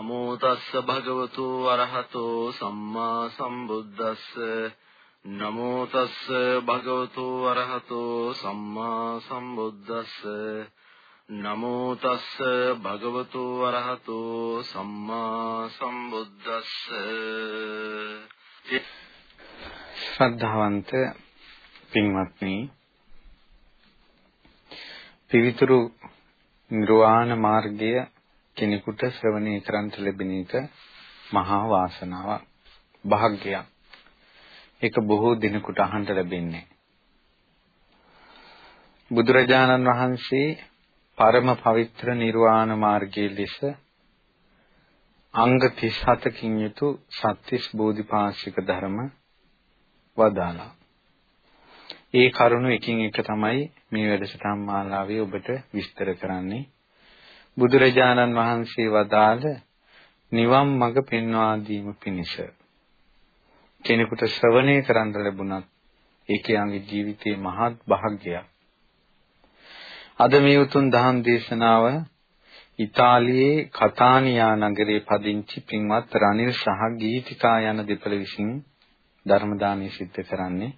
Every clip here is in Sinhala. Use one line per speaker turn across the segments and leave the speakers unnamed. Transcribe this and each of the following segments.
නමෝ තස්ස භගවතු අරහතෝ සම්මා සම්බුද්දස්ස. නමෝ තස්ස භගවතු අරහතෝ සම්මා සම්බුද්දස්ස. නමෝ තස්ස භගවතු අරහතෝ සම්මා සම්බුද්දස්ස.
ශ්‍රද්ධාවන්ත පින්වත්නි පිවිතුරු නිර්වාණ මාර්ගය කෙනෙකුට ශ්‍රවණය කරන්ට ලැබෙන එක මහා වාසනාවක් භාග්‍යයක් ඒක බොහෝ දිනකට අහන්න ලැබෙන්නේ බුදුරජාණන් වහන්සේ පරම පවිත්‍ර නිර්වාණ මාර්ගයේ ලෙස අංග 37කින් යුතු සත්‍තිස් බෝධිපාශික ධර්ම වදාලා. ඒ කරුණු එකින් එක තමයි මේ වැඩසටහන් මාලාවේ ඔබට විස්තර කරන්නේ. බුදුරජාණන් වහන්සේ වදාළ නිවන් මඟ පෙන්වා දීම පිණිස කෙනෙකුට ශ්‍රවණය කරන්න ලැබුණත් ඒ කියන්ගේ ජීවිතේ මහත් භාග්‍යයක්. අද මේ උතුම් දහම් දේශනාව ඉතාලියේ කතානියා නගරයේ පදිංචි පින්වත් රනිල් සහ ගීතිකා යන දෙපළ විසින් ධර්ම දානය සිද්ධ කරන්නේ.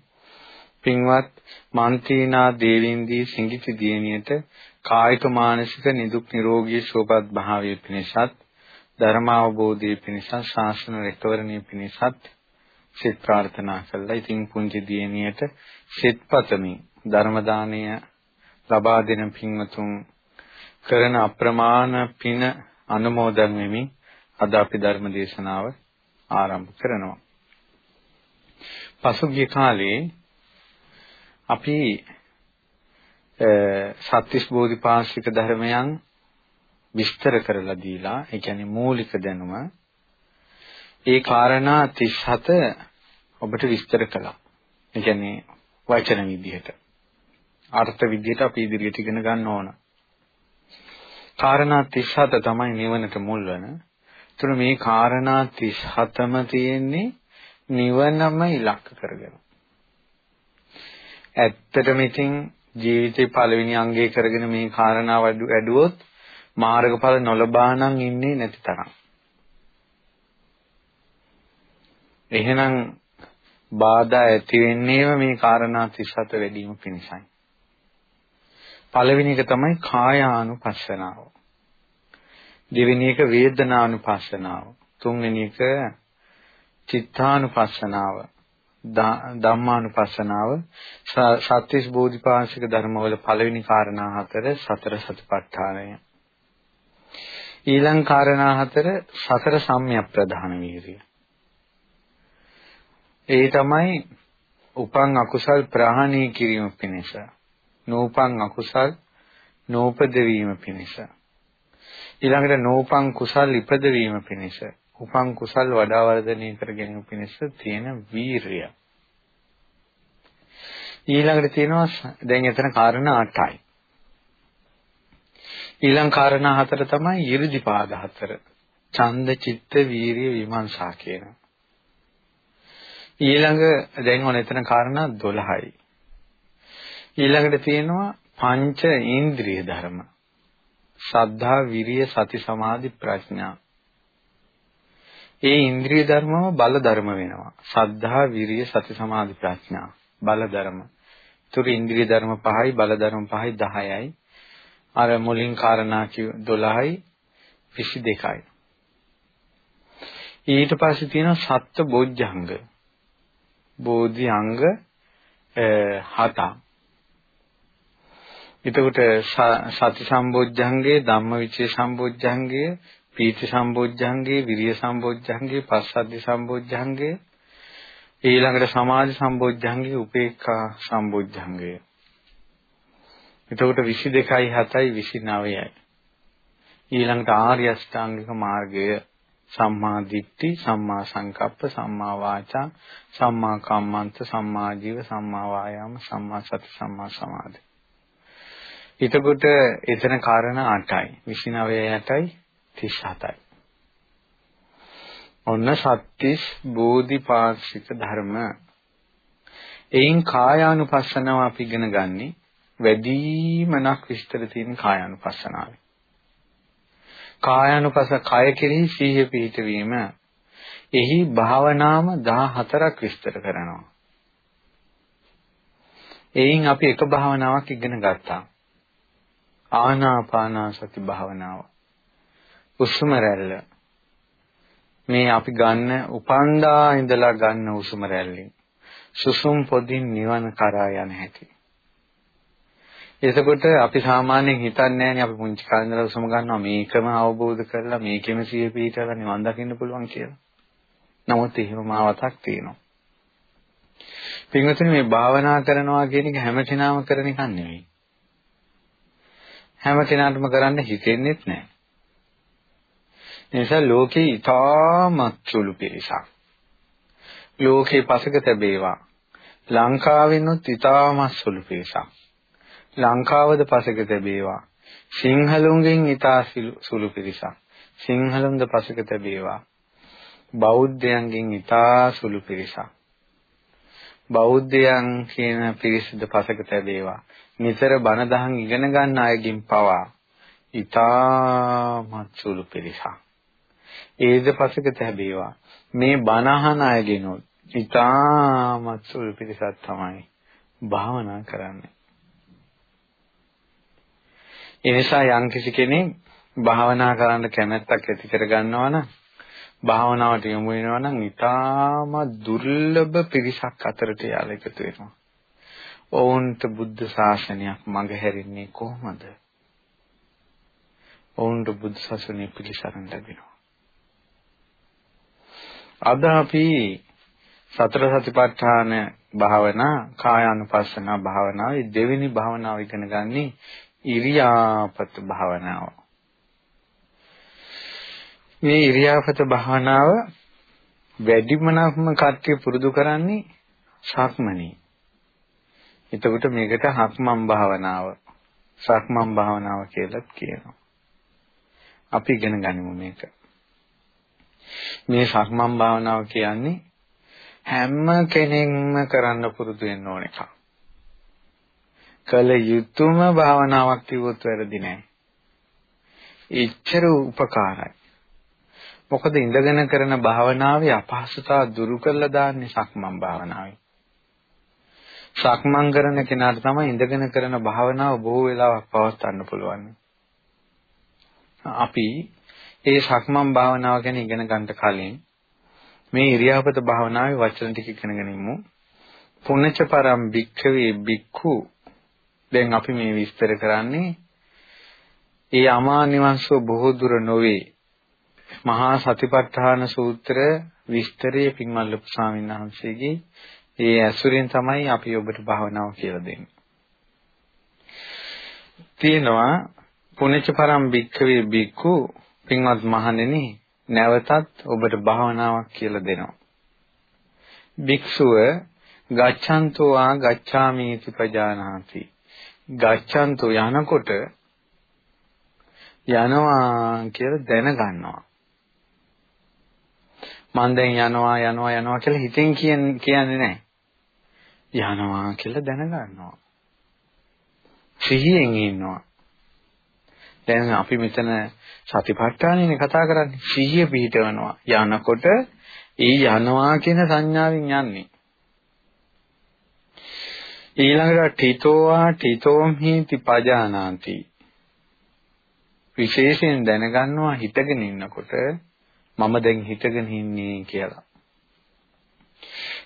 පින්වත් මන්තිනා දේවින්දී සිඟිති දියණියට කායික මානසික නිදුක් නිරෝගී සුවපත් භාවයේ පිණිසත් ධර්ම අවබෝධයේ පිණිසත් ශාසන රැකවරණයේ පිණිසත් සිත ප්‍රාර්ථනා කළා. ඉතින් පුංචි දියණියට සිත්පතමින් ධර්ම දාණය ලබා දෙන පින්වතුන් කරන අප්‍රමාණ පින අනුමෝදන් වෙමින් අද අපි ධර්ම දේශනාව ආරම්භ කරනවා. පසුගිය කාලේ අපි සත්‍තිස් බෝධිපාශික ධර්මයන් විස්තර කරලා දීලා ඒ කියන්නේ මූලික දැනුම ඒ කාරණා 37 ඔබට විස්තර කළා. ඒ කියන්නේ වචන විදිහට. අර්ථ විදිහට අපි ඉදිරියට ඉගෙන ගන්න ඕන. කාරණා 37 තමයි නිවනට මුල් වෙන. ඒතර මේ කාරණා 37ම තියෙන්නේ නිවනම ඉලක්ක කරගෙන. ඇත්තටම ඉතින් ජීවිතේ පළවෙනි අංගය කරගෙන මේ කාරණාව වැඩුවොත් මාර්ගඵල නොලබා නම් ඉන්නේ නැති තරම්. එහෙනම් බාධා ඇති වෙන්නේම මේ කාරණා 37 වැඩි වීම පිණිසයි. පළවෙනි එක තමයි කායානුපස්සනාව. දෙවෙනි එක වේදනානුපස්සනාව. තුන්වෙනි එක චිත්තානුපස්සනාව. ධම්මානුපස්සනාව සත්‍විස් බෝධිපාශික ධර්මවල පළවෙනි කාරණා හතර සතර සතිපට්ඨානය. ඊළඟ කාරණා හතර සතර සම්‍යක් ප්‍රධාන වීර්ය ඒ තමයි උපං අකුසල් ප්‍රහාණය කිරීම පිණිස නූපං අකුසල් නූපද වීම පිණිස. ඊළඟට නූපං කුසල් ඉපද වීම පිණිස උපං කුසල් වඩා වර්ධනය කර ගැනීම පිණිස තියෙන වීරිය. ඊළඟට තියෙනවා දැන් එතන කාරණා 8යි. ඊළඟ කාරණා හතර තමයි 이르දිපාද හතර. ඡන්ද චිත්ත වීරිය විමර්ශා කියන. ඊළඟ දැන් ඔන්න එතන කාරණා 12යි. ඊළඟට තියෙනවා පංච ඉන්ද්‍රිය ධර්ම. සද්ධා විරිය සති සමාධි ප්‍රඥා ඒ ඉන්ද්‍රිය ධර්මම බල ධර්ම වෙනවා. සද්ධා, විරිය, සති, සමාධි, ප්‍රඥා බල ධර්ම. ඒතර ඉන්ද්‍රිය ධර්ම 5යි, බල ධර්ම 5යි 10යි. අර මුලින් කාරණා කිව් 12යි 22යි. ඊට පස්සේ තියෙනවා සත්ත්ව බොජ්ජංග. බෝධි අංග හතක්. එතකොට සති සම්බොජ්ජංගේ ධම්මවිචේ සම්බොජ්ජංගේ පීති සම්බොජ්ජංගේ, විරිය සම්බොජ්ජංගේ, පස්සද්ධි සම්බොජ්ජංගේ, ඊළඟට සමාධි සම්බොජ්ජංගේ, උපේක්ඛා සම්බොජ්ජංගේ. එතකොට 22යි 7යි 29යි. ඊළඟට ආර්ය අෂ්ටාංගික මාර්ගය සම්මා දිට්ඨි, සම්මා සංකප්ප, සම්මා වාචා, සම්මා කම්මන්ත, සම්මා ජීව, සම්මා වායාම, සම්මා සති, සම්මා සමාධි. එතකොට එතන කාරණා 8යි. 29යි 8යි 37යි. ඔන්න සත්‍තිස් බෝධිපාක්ෂික ධර්ම. එයින් කායානුපස්සනාව අපි ඉගෙන ගන්නේ වැඩිමනක් විස්තර තියෙන කායානුපස්සනාවේ. කායानुපස කය කෙරෙහි සිහිය පිහිටවීම එහි භාවනාම 14ක් විස්තර කරනවා. එයින් අපි එක භාවනාවක් ඉගෙන ගත්තා. ආනාපානසති භාවනාව. උස්ම රැල්ල. මේ අපි ගන්න උපන්දා ඉඳලා ගන්න උස්ම රැල්ලෙන් සුසුම් පොදින් නිවන කරා යන හැටි. එතකොට අපි සාමාන්‍යයෙන් හිතන්නේ නැහැනේ අපි පුංචි කාලේ ඉඳලා උසම ගන්නවා මේකම අවබෝධ කරලා මේකෙම සිය පීඨලා නිවන් දකින්න පුළුවන් කියලා. නමුත් එහෙම මාවතක් තියෙනවා. පින්වතුනි මේ භාවනා කරනවා කියන එක හැම කෙනාම කරන එකක් නෙවෙයි. හැම කෙනාටම කරන්න හිතෙන්නේත් නැහැ. නිසා ලෝකේ ඊටමත් සුළු පිරිසක්. ලෝකේ පසක තැබේවා. ලංකාවෙන්නොත් ඊටමත් සුළු පිරිසක්. ලංකාවද පසක තැබේවා. සිංහලුන්ගෙන් ඊටා සුළු පිරිසක්. සිංහලුන්ද පසක තැබේවා. බෞද්ධයන්ගෙන් ඊටා සුළු පිරිසක්. බෞද්ධයන් කියන පිරිසද පසක තැබේවා. නිතර බණ දහම් ඉගෙන ගන්න අයගෙන් පවා ඊටමත් සුළු පිරිසක්. ඒද පසක තැබේවා. මේ බණ අහන අයගෙනොත් ඊටමත් සුළු පිරිසක් තමයි භාවනා කරන්නේ. ඒ නිසා යම්කිසි කෙනෙක් භාවනා කරන්න කැමැත්තක් ඇති කර ගන්නවා නම් භාවනාවට යොමු වෙනවා නම් ඊටාම දුර්ලභ පිරිසක් අතරට යාලා එකතු වෙනවා. ඔවුන්ට බුද්ධ ශාසනයක් මඟහැරෙන්නේ කොහොමද? ඔවුන්ට බුද්ධ ශාසනය පිළිසරණ ලැබෙනවා. අද අපි සතර සතිපට්ඨාන භාවනා කායානුපස්සන භාවනාවේ දෙවෙනි භාවනාව ඉගෙන ගන්නේ ඉරියාපත භාවනාව. මේ ඉරියාපත භාවනාව වැඩිමනක්ම කට්ටිය පුරුදු කරන්නේ සක්මනේ. එතකොට මේකට හක්මන් භාවනාව, සක්මන් භාවනාව කියලා කියනවා. අපි ඉගෙන ගනිමු මේක. මේ සක්මන් භාවනාව කියන්නේ හැම කෙනෙක්ම කරන්න පුරුදු වෙන්න ඕන එකක්. කල යුතුයම භාවනාවක් කිව්වොත් වැරදි නෑ. එච්චර උපකාරයි. මොකද ඉඳගෙන කරන භාවනාවේ අපහසුතාව දුරු කරලා දාන්නේ සක්මන් භාවනාවේ. සක්මන් කරන කෙනාට තමයි ඉඳගෙන කරන භාවනාව බොහෝ වෙලාවක් පවත්වන්න පුළුවන්. අපි ඒ සක්මන් භාවනාව ගැන ඉගෙන ගන්න කලින් මේ ඉරියාපත භාවනාවේ වචන ටික ඉගෙන ගනිමු. පුණ්‍යච පරම් භික්ඛවේ භික්ඛු දැන් අපි මේ විස්තර කරන්නේ ඒ අමා නිවන්සෝ බොහෝ දුර නොවේ මහා සතිපට්ඨාන සූත්‍ර විස්තරයේ පින්වත් ලොකු ස්වාමීන් වහන්සේගේ ඒ ඇසුරෙන් තමයි අපි ඔබට භාවනාව කියලා දෙන්නේ. තියෙනවා පුණ්‍යච පරම් භික්ඛවේ භික්ඛු පින්වත් මහණෙනි නැවතත් ඔබට භාවනාවක් කියලා දෙනවා. භික්ෂුව ගච්ඡන්තෝ ආ ගච්ඡාමි इति පජානාති. ගච්ඡන්තෝ යනකොට යනවා කියලා දැනගන්නවා. මම දැන් යනවා යනවා යනවා කියලා හිතෙන් කියන්නේ නැහැ. යනවා කියලා දැනගන්නවා. සිහියෙන් ඉන්නවා. දැන් අපි මෙතන සතිපට්ඨානෙනේ කතා කරන්නේ. සිහිය පිහිටවනවා. යනකොට ඒ යනවා කියන සංඥාවෙන් යන්නේ. ඊළඟට ඨිතෝවා ඨිතෝම් හීති පජානාති. විශේෂයෙන් දැනගන්නවා හිතගෙන ඉන්නකොට මම දැන් හිතගෙන ඉන්නේ කියලා.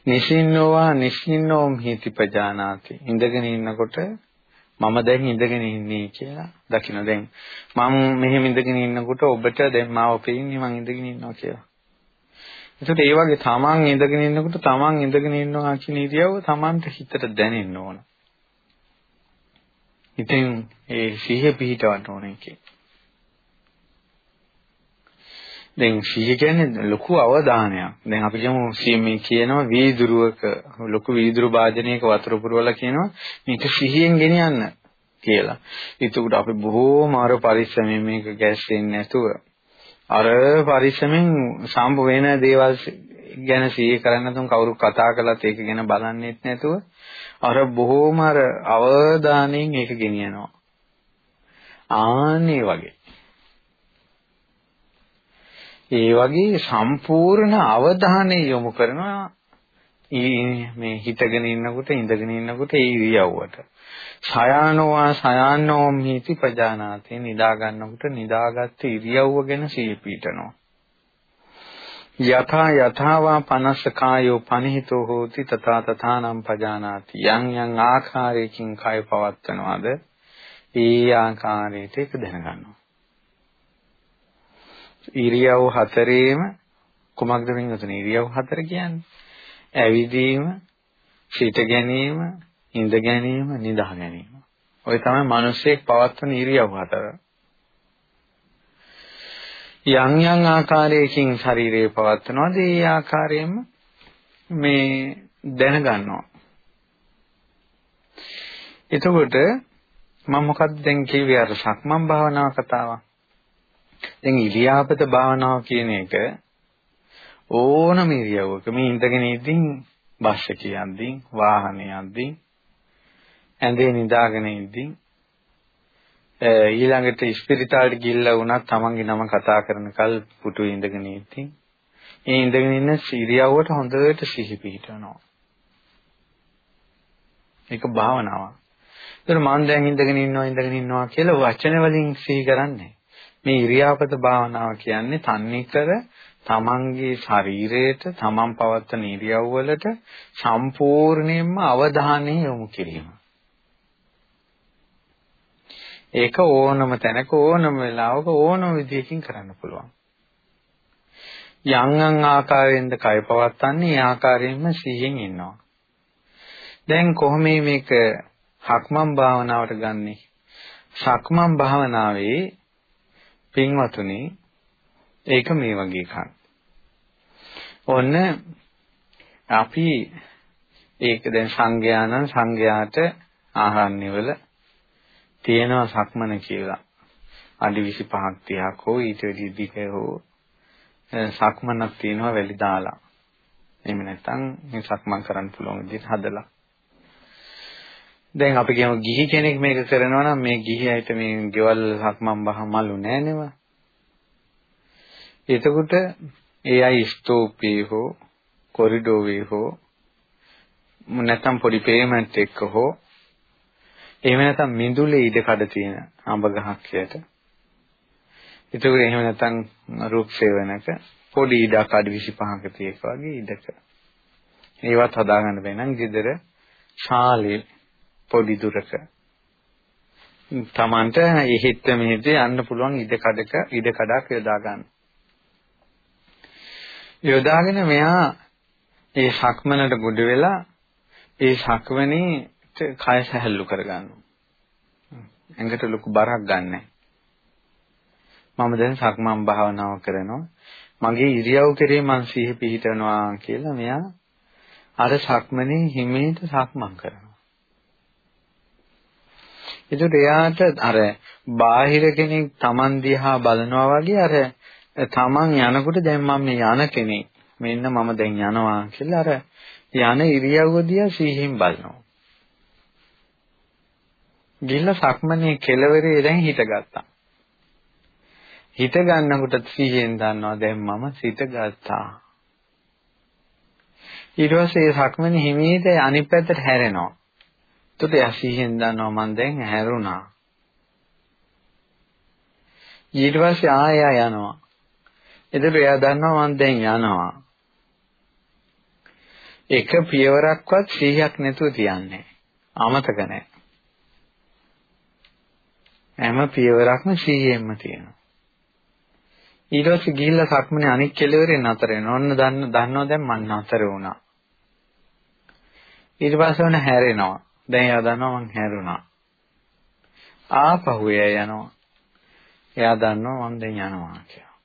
නිසින්නෝවා නිසින්නෝම් හීති පජානාති. ඉඳගෙන ඉන්නකොට මම දැන් ඉඳගෙන ඉන්නේ කියලා දකින්න දැන් මම මෙහෙම ඉඳගෙන ඉන්නකොට ඔබට දැන් මාව පෙන්නේ මම ඉඳගෙන ඉන්නවා කියලා. ඒකට ඒ වගේ තමන් ඉඳගෙන ඉන්නකොට තමන් ඉඳගෙන ඉන්නවා කියන ඉරියව්ව තමන්ට හිතට දැනෙන්න ඕන. ඉතින් ඒ සිහිය පිහිටවන්න ඕන එකේ. දැන් සිහිය කියන්නේ ලොකු අවධානයක්. දැන් අපි කියමු මේ කියනවා වීදුරුවක ලොකු වීදුරු භාජනයක වතුර පුරවලා කියනවා මේක සිහියෙන් ගෙනියන්න කියලා. ඒකට අපි බොහෝම අර පරිස්සමෙන් මේක ගැස්සෙන්නේ නැතුව අර පරිස්සමෙන් සම්ප වෙන දේවල් ගැන සිහි කරන්න තුන් කවුරු කතා කළත් ඒක ගැන බලන්නෙත් නැතුව අර බොහෝම අර අවධානයෙන් ඒක ගෙනියනවා. ආන්නේ වගේ ඒ වගේ සම්පූර්ණ අවධානය යොමු කරනවා මේ හිතගෙන ඉන්නකොට ඉඳගෙන ඉන්නකොට ඒ ඉරියව්වට. සයානෝවා සයානෝ මිති පජානාති නිදා ගන්නකොට නිදාගත්ත ඉරියව්ව ගැන සිහි පිටනවා. යථා යථාවා පනස්ස කායෝ පනිහිතෝ හෝති තථා තථානම් පජානාති යම් යම් ආකාරයකින් කය පවත්වනවාද ඒ ආකාරයට ඒක දැනගන්නවා ඉරියව් හතරේම කුමක්ද වෙනතුනේ ඉරියව් හතර කියන්නේ ඇවිදීම සිට ගැනීම ඉඳ ගැනීම නිදා ගැනීම. ඔය තමයි මිනිස්සෙක් පවත්වන ඉරියව් හතර. යම් යම් ආකාරයකින් ශරීරය පවත්වනවාද? ඒ ආකාරයෙන්ම මේ දැනගන්නවා. එතකොට මම මොකක්ද දැන් කිව්වේ? අර සක්මන් භාවනාව කතාවක්. දැන් ඉරියාපත භාවනාව කියන එක ඕනම ඉරියව්වක මේ ඉඳගෙන ඉඳින් බස් එකේ යද්දී වාහනේ යද්දී ඇඳේ නිදාගෙන ඉඳින් ඊළඟට ස්පිරිතාලට ගිහිල්ලා වුණත් තමන්ගේ නම කතා කරන කල් පුටුවේ ඉඳගෙන ඉතින් ඒ ඉඳගෙන ඉන්න සිරියව්වට හොඳට සිහි පිහිටනවා. ඒක භාවනාවක්. ඒතර මම දැන් ඉඳගෙන ඉන්නවා ඉඳගෙන ඉන්නවා කියලා වචන වලින් සිහි කරන්නේ. මේ ඉරියාපත භාවනාව කියන්නේ තන්නිකර තමන්ගේ ශරීරයට තමන් පවත්වන ඉරියව්වලට සම්පූර්ණයෙන්ම අවධානය යොමු කිරීම. ඒක ඕනම තැනක ඕනම වෙලාවක ඕනම විදියකින් කරන්න පුළුවන්. යම් යම් ආකාරයෙන්ද කය පවත්න්නේ ඒ ආකාරයෙන්ම සිහියෙන් ඉන්නවා. දැන් කොහොම මේක හක්මන් භාවනාවට ගන්නෙ? සක්මන් භාවනාවේ පින්වතුනි ඒක මේ වගේ එකක්. ඔන්න අපි ඒක දැන් සංඝයානම් සංඝයාට ආහාරණිවල තියෙනවා සක්මන කියලා. අඩි 25ක් 30ක් හෝ ඊට වැඩි දිග හෝ සක්මනක් තියෙනවා වැලි දාලා. එහෙම නැත්නම් මේ සක්මන් කරන්න පුළුවන් විදිහට හදලා. දැන් අපි කියමු ගිහි කෙනෙක් මේක කරනවා නම් මේ ගිහි අයට මේ ගෙවල් සක්මන් බහ මලු නෑ නේව. එතකොට ඒ අය ස්තූපේ හෝ කොරිඩෝවේ හෝ නැත්නම් පොඩි පේමන්ට් එක්ක හෝ එහෙම නැත්නම් මිදුලේ ඉඩ කඩ තියෙන අඹ ගහක් යට. ඒතකොට එහෙම නැත්නම් රූප සේවනක පොඩි ඉඩක් අඩි 25ක තියෙක වගේ ඉඩක. ඒවත් හදාගන්න බැහැ නම් ගෙදර ශාලේ පොඩි දුරක තමන්ට එහෙත් මෙහෙත් යන්න පුළුවන් ඉඩ කඩක ඉඩ කඩක් යොදා ගන්න. යොදාගෙන මෙයා ඒ සක්මනට ගොඩ වෙලා ඒ සක්මනේ කය සැහැල්ලු කරගන්නවා. ඇඟට ලොකු බරක් ගන්නෑ. මම දැන් සක්මන් භාවනාව කරනවා. මගේ ඉරියව් කෙරේ මං සිහි පිහිටනවා කියලා මෙයා අර සක්මනේ හිමීට සක්මන් කරනවා. ඒකට එයාට අර බාහිර කෙනෙක් Taman දිහා බලනවා වගේ අර Taman යනකොට දැන් මම මේ යන කෙනෙක් මෙන්න මම දැන් යනවා කියලා අර යන ඉරියව්ව දිහා සිහින් බලනවා. ගිහිල්ලා සක්මනේ කෙලවරේ දැන් හිටගත්තා. හිත ගන්නකොට සිහියෙන් දන්නවා දැන් මම සිත ගත්තා. ඊට පස්සේ සක්මනේ හිමීට අනිත් පැත්තට හැරෙනවා. එතකොට එයා සිහියෙන් දන්නවා මම දැන් හැරුණා. ඊට පස්සේ ආයෙ යනවා. එතකොට එයා දන්නවා මම දැන් යනවා. එක පියවරක්වත් සිහියක් නැතුව තියන්නේ. අමතක නැහැ. හැම පියවරක්ම 100ෙන්ම තියෙනවා. ඊට පස්සේ ගිහිල්ලා සක්මනේ අනික් කෙලවරේ නතර වෙනවා. ඔන්න දන්න දන්නවා දැන් මං නතර වුණා. ඊට පස්සේ ඔන්න හැරෙනවා. දැන් එයා දන්නවා මං හැරුණා. ආපහු එයා යනවා. එයා දන්නවා මං දැන් යනවා කියලා.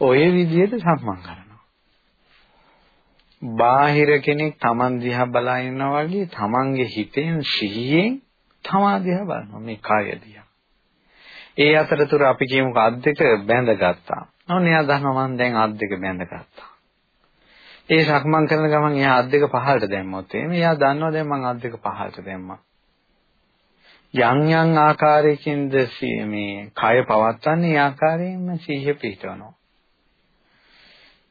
ඔය විදිහට සම්මන් කරනවා. බාහිර කෙනෙක් Taman දිහා බලා ඉන්නා වගේ Tamanගේ හිතෙන් සිහියෙන් සමාධිය බලනවා මේ කය දිහා. ඒ අතරතුර අපි කියමුකෝ අත් දෙක බැඳගත්තා. නෝන එයා දන්නවා මම දැන් අත් දෙක බැඳගත්තා. ඒ සක්මන් කරන ගමන් එයා අත් දෙක පහළට දැම්මොත් එහෙනම් එයා දන්නවා දැන් මම අත් දෙක පහළට දැම්මා. යම් යම් ආකාරයකින්ද මේ කය පවත්වන්නේ ඒ ආකාරයෙන්ම සිහිය පිටවනවා.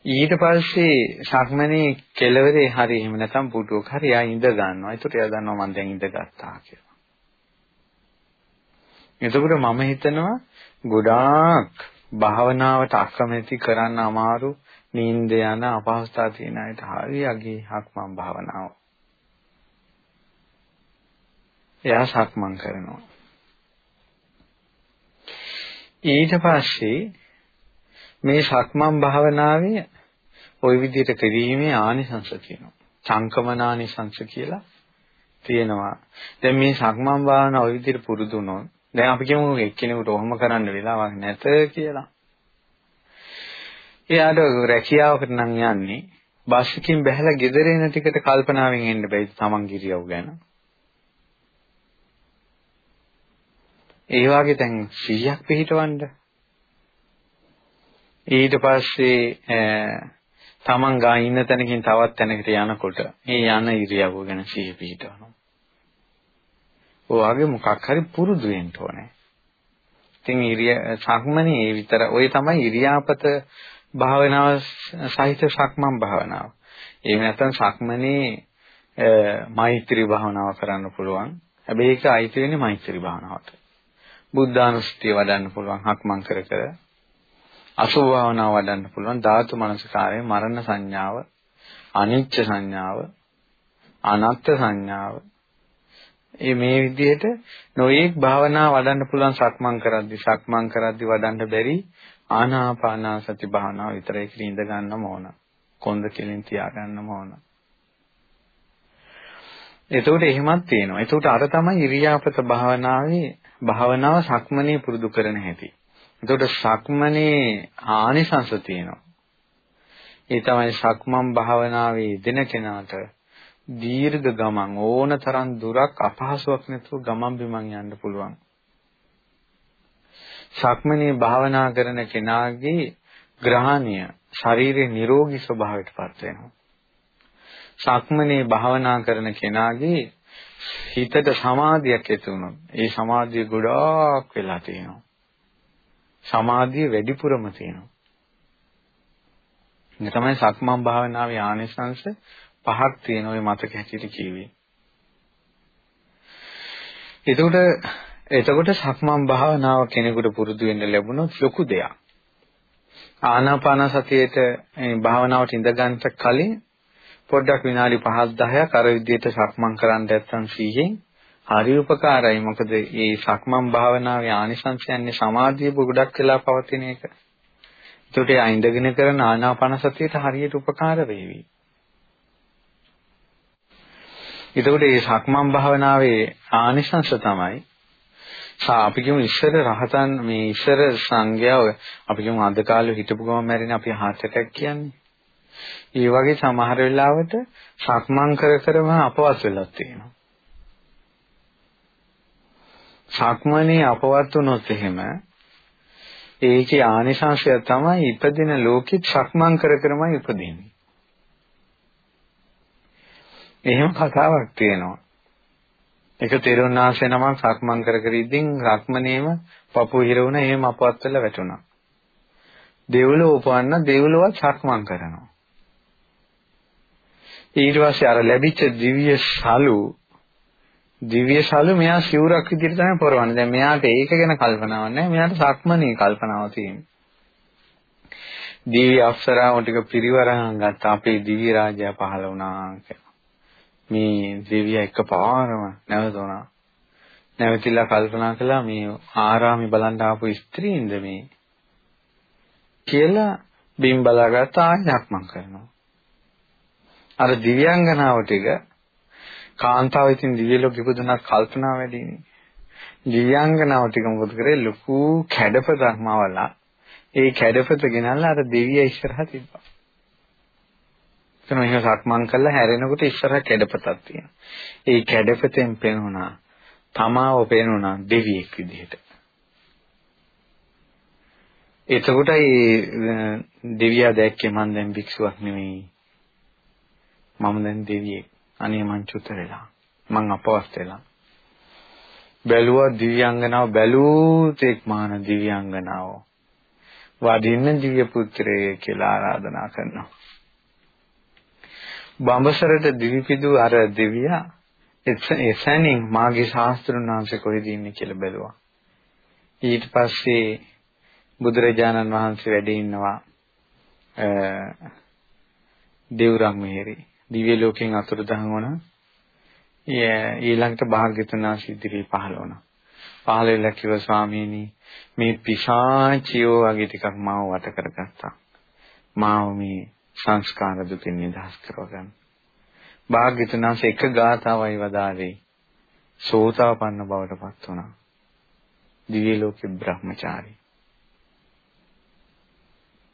ඊට පස්සේ ශක්මනේ කෙලවරේ හරි එහෙම නැත්නම් පුටුවක හරි ආ ඉඳ ගන්නවා. ඒකට එයා දන්නවා මම දැන් ඉඳගත්තා කියලා. එතකොට මම හිතනවා ගොඩාක් භාවනාවට අකමැති කරන්න අමාරු නිින්ද යන අපහසුතාව තියෙන අයට හරි අගේ හක්මන් භාවනාව. එයා සක්මන් කරනවා. ඊට පස්සේ මේ සක්මන් භාවනාවේ ওই විදිහට කිරීමේ ආනිසංස තියෙනවා. චංකමනානිසංස කියලා තියෙනවා. දැන් මේ සක්මන් භාවනාව ওই විදිහට පුරුදු වුණොත් දැන් අපි කියමු එක්කෙනෙකුට ඔහොම කරන්න වෙලාවක් නැත කියලා. එයාට රැකියාවකට නම් යන්නේ බස් එකකින් බැහැලා ගෙදර එන ටිකට කල්පනාවෙන් එන්න බැයි තමන් ගිරියව ගැන. ඒ වගේ දැන් 100ක් පිළිටවන්න. ඊට පස්සේ තමන් ගා ඉන්න තැනකින් තවත් තැනකට යනකොට ඒ යන ඉරියව්ව ගැන සිහි පිහිටවනවා. ඔයගේ මොකක් හරි පුරුදු වෙන්න ඕනේ. ඉතින් ඉරිය සක්මනේ ඒ විතර ඔය තමයි ඉරියාපත භාවනාව සහිත සක්මන් භාවනාව. එහෙම නැත්නම් සක්මනේ මෛත්‍රී භාවනාව කරන්න පුළුවන්. හැබැයි ඒක අයිති වෙන්නේ මෛත්‍රී භාවනාවට. බුද්ධානුස්සතිය වඩන්න පුළුවන් හක්මන් කර කර අසුභ භාවනාව වඩන්න පුළුවන් ධාතු මනසකාරයේ මරණ සංඥාව අනිච්ච සංඥාව අනත්ත් සංඥාව ඒ මේ විදිහට නොයේක් භාවනා වඩන්න පුළුවන් සක්මන් කරද්දි සක්මන් කරද්දි වඩන්න බැරි ආනාපානසති භාවනාව විතරයි කියලා ඉඳ ගන්නම ඕන කොන්ද කෙලින් තියා ගන්නම ඕන එතකොට එහෙමත් තියෙනවා. එතකොට අර තමයි ඉරියාපත භාවනාවේ භාවනාව සක්මනේ පුරුදු කරන හැටි. එතකොට සක්මනේ ආනිසංස තියෙනවා. ඒ තමයි සක්මන් භාවනාවේ දෙන කෙනාට දීර්ඝ ගමන් ඕන තරම් දුරක් අපහසුයක් නැතුව ගමන් බිමන් යන්න පුළුවන්. සක්මනේ භාවනා කරන කෙනාගේ ග්‍රහණය ශරීරේ නිරෝගී ස්වභාවයට පත් වෙනවා. සක්මනේ භාවනා කරන කෙනාගේ හිතට සමාධියක් ඇති වුණොත් ඒ සමාධිය ගොඩාක් වෙලා තියෙනවා. සමාධිය වැඩිපුරම තියෙනවා. මේ තමයි සක්මන් භාවනාවේ ආනිසංශ පහක් තියෙන ඔය මතක හැටියට කිව්වේ. එතකොට එතකොට සක්මන් භාවනාව කෙනෙකුට පුරුදු වෙන්න ලැබුණොත් ලොකු දෙයක්. ආනාපාන සතියේට මේ භාවනාවට ඉඳ ගන්නට කලින් පොඩ්ඩක් විනාඩි 5 10ක් අර විදිහට සක්මන් කරන්න නැත්නම් සීයෙන් හරි උපකාරයි. මොකද මේ සක්මන් භාවනාවේ ආනිසංසයන්නේ සමාධිය ගොඩක් වෙලා පවතින එක. ඒකට ඒ ඉඳගෙන කරන ආනාපාන සතියට හරියට උපකාර වේවි. එතකොට මේ සක්මන් භාවනාවේ ආනිසංස තමයි අපි කියමු ඉස්සර රහතන් මේ ඉස්සර සංඝයා අපි කියමු අද කාලේ හිටපු ගමන් මැරෙන අපි heart attack කියන්නේ. ඒ වගේ සමහර වෙලාවට සක්මන් කර කරම අපවත් වෙලා තියෙනවා. සක්මනේ අපවත් වුණොත් එහෙම ඒකේ ආනිසංශය තමයි ඉපදින ලෝකෙත් සක්මන් කර කරමයි ඉපදින්නේ. එහෙම කතාවක් තියෙනවා. එක තෙරුණාසේ නමක් සක්මන් කර කර ඉඳින් රක්මනේම පපුව හිර වුණා එහෙම අපවත් වෙලා වැටුණා. දෙව්ලොව උපවන්න දෙව්ලොවත් සක්මන් කරනවා. ඊට පස්සේ අර ලැබිච්ච දිව්‍ය සලු දිව්‍ය සලු මෙයා සිවුරක් විදිහට තමයි පොරවන්නේ. දැන් මෙයාට ඒක ගැන කල්පනාවක් නැහැ. මෙයාට සක්මනේ කල්පනාව තියෙනවා. දිව්‍ය අප්සරාව ටික පිරිවරහන් ගත්ත අපේ දිව්‍ය රාජයා පහළ වුණා කියලා. මේ දෙවියා එකපාරම නැවතුණා. නැවතිලා කල්පනා කළා මේ ආරාමේ බලන් ආපු ස්ත්‍රීන්ද මේ කියලා බිම් බලාගත්ත ආයයක් මං කරනවා. අර දිව්‍යාංගනාව ටික කාන්තාව ඉතින් දිව්‍ය ලෝකෙ ඉපදුනක් කල්පනා වැඩිනේ. දිව්‍යාංගනාව ටික මොකද කරේ ලොකු කැඩපතක් මවලා ඒ කැඩපත ගෙනල්ලා අර දෙවිය ඉස්සරහ තිබ්බා. එතන එහෙම සක්මන් කළා හැරෙනකොට ඉස්සරහ කැඩපතක් තියෙනවා. ඒ කැඩපතෙන් පෙනුණා තමාව පෙනුණා දෙවියෙක් විදිහට. එතකොටයි දෙවියා දැක්කේ මම දැන් භික්ෂුවක් නෙවෙයි. මම දැන් දෙවියෙක්. අනේ මං චුත වෙලා. මං අපවත් වෙලා. බැලුවා දිව්‍යංගනාව බැලූ තෙක්මාන දිව්‍යංගනාව වඩින්න දිව්‍ය පුත්‍රයෙ කියලා ආරාධනා කරනවා. බඹසරට දිවිපිදු අර දෙවියා එසැනින් මාගේ ශාස්ත්‍රුන් වහන්සේ කොහෙද ඉන්නේ කියලා බැලුවා. ඊට පස්සේ බුදුරජාණන් වහන්සේ වැඩ ඉන්නවා දේවරම් මෙහෙරි. දිව්‍ය ලෝකෙන් අතුරුදහන් වුණා. ඊළඟට භාග්‍යතුන් වහන්සේ ඉදිරියේ පහළ වුණා. පහළ වෙලා කිව්ව ස්වාමීනි මේ පිශාචියෝ වගේ ටිකක් මාව වට කරගත්තා. මාව මේ සංස්කාර දුකින් නිදහස් කරවගන්න. භාග්‍යතුන් වහන්සේ එක ගාතාවයි වදාළේ සෝතාපන්න බවට පත් වුණා. දිව්‍ය ලෝකේ බ්‍රහ්මචාරී.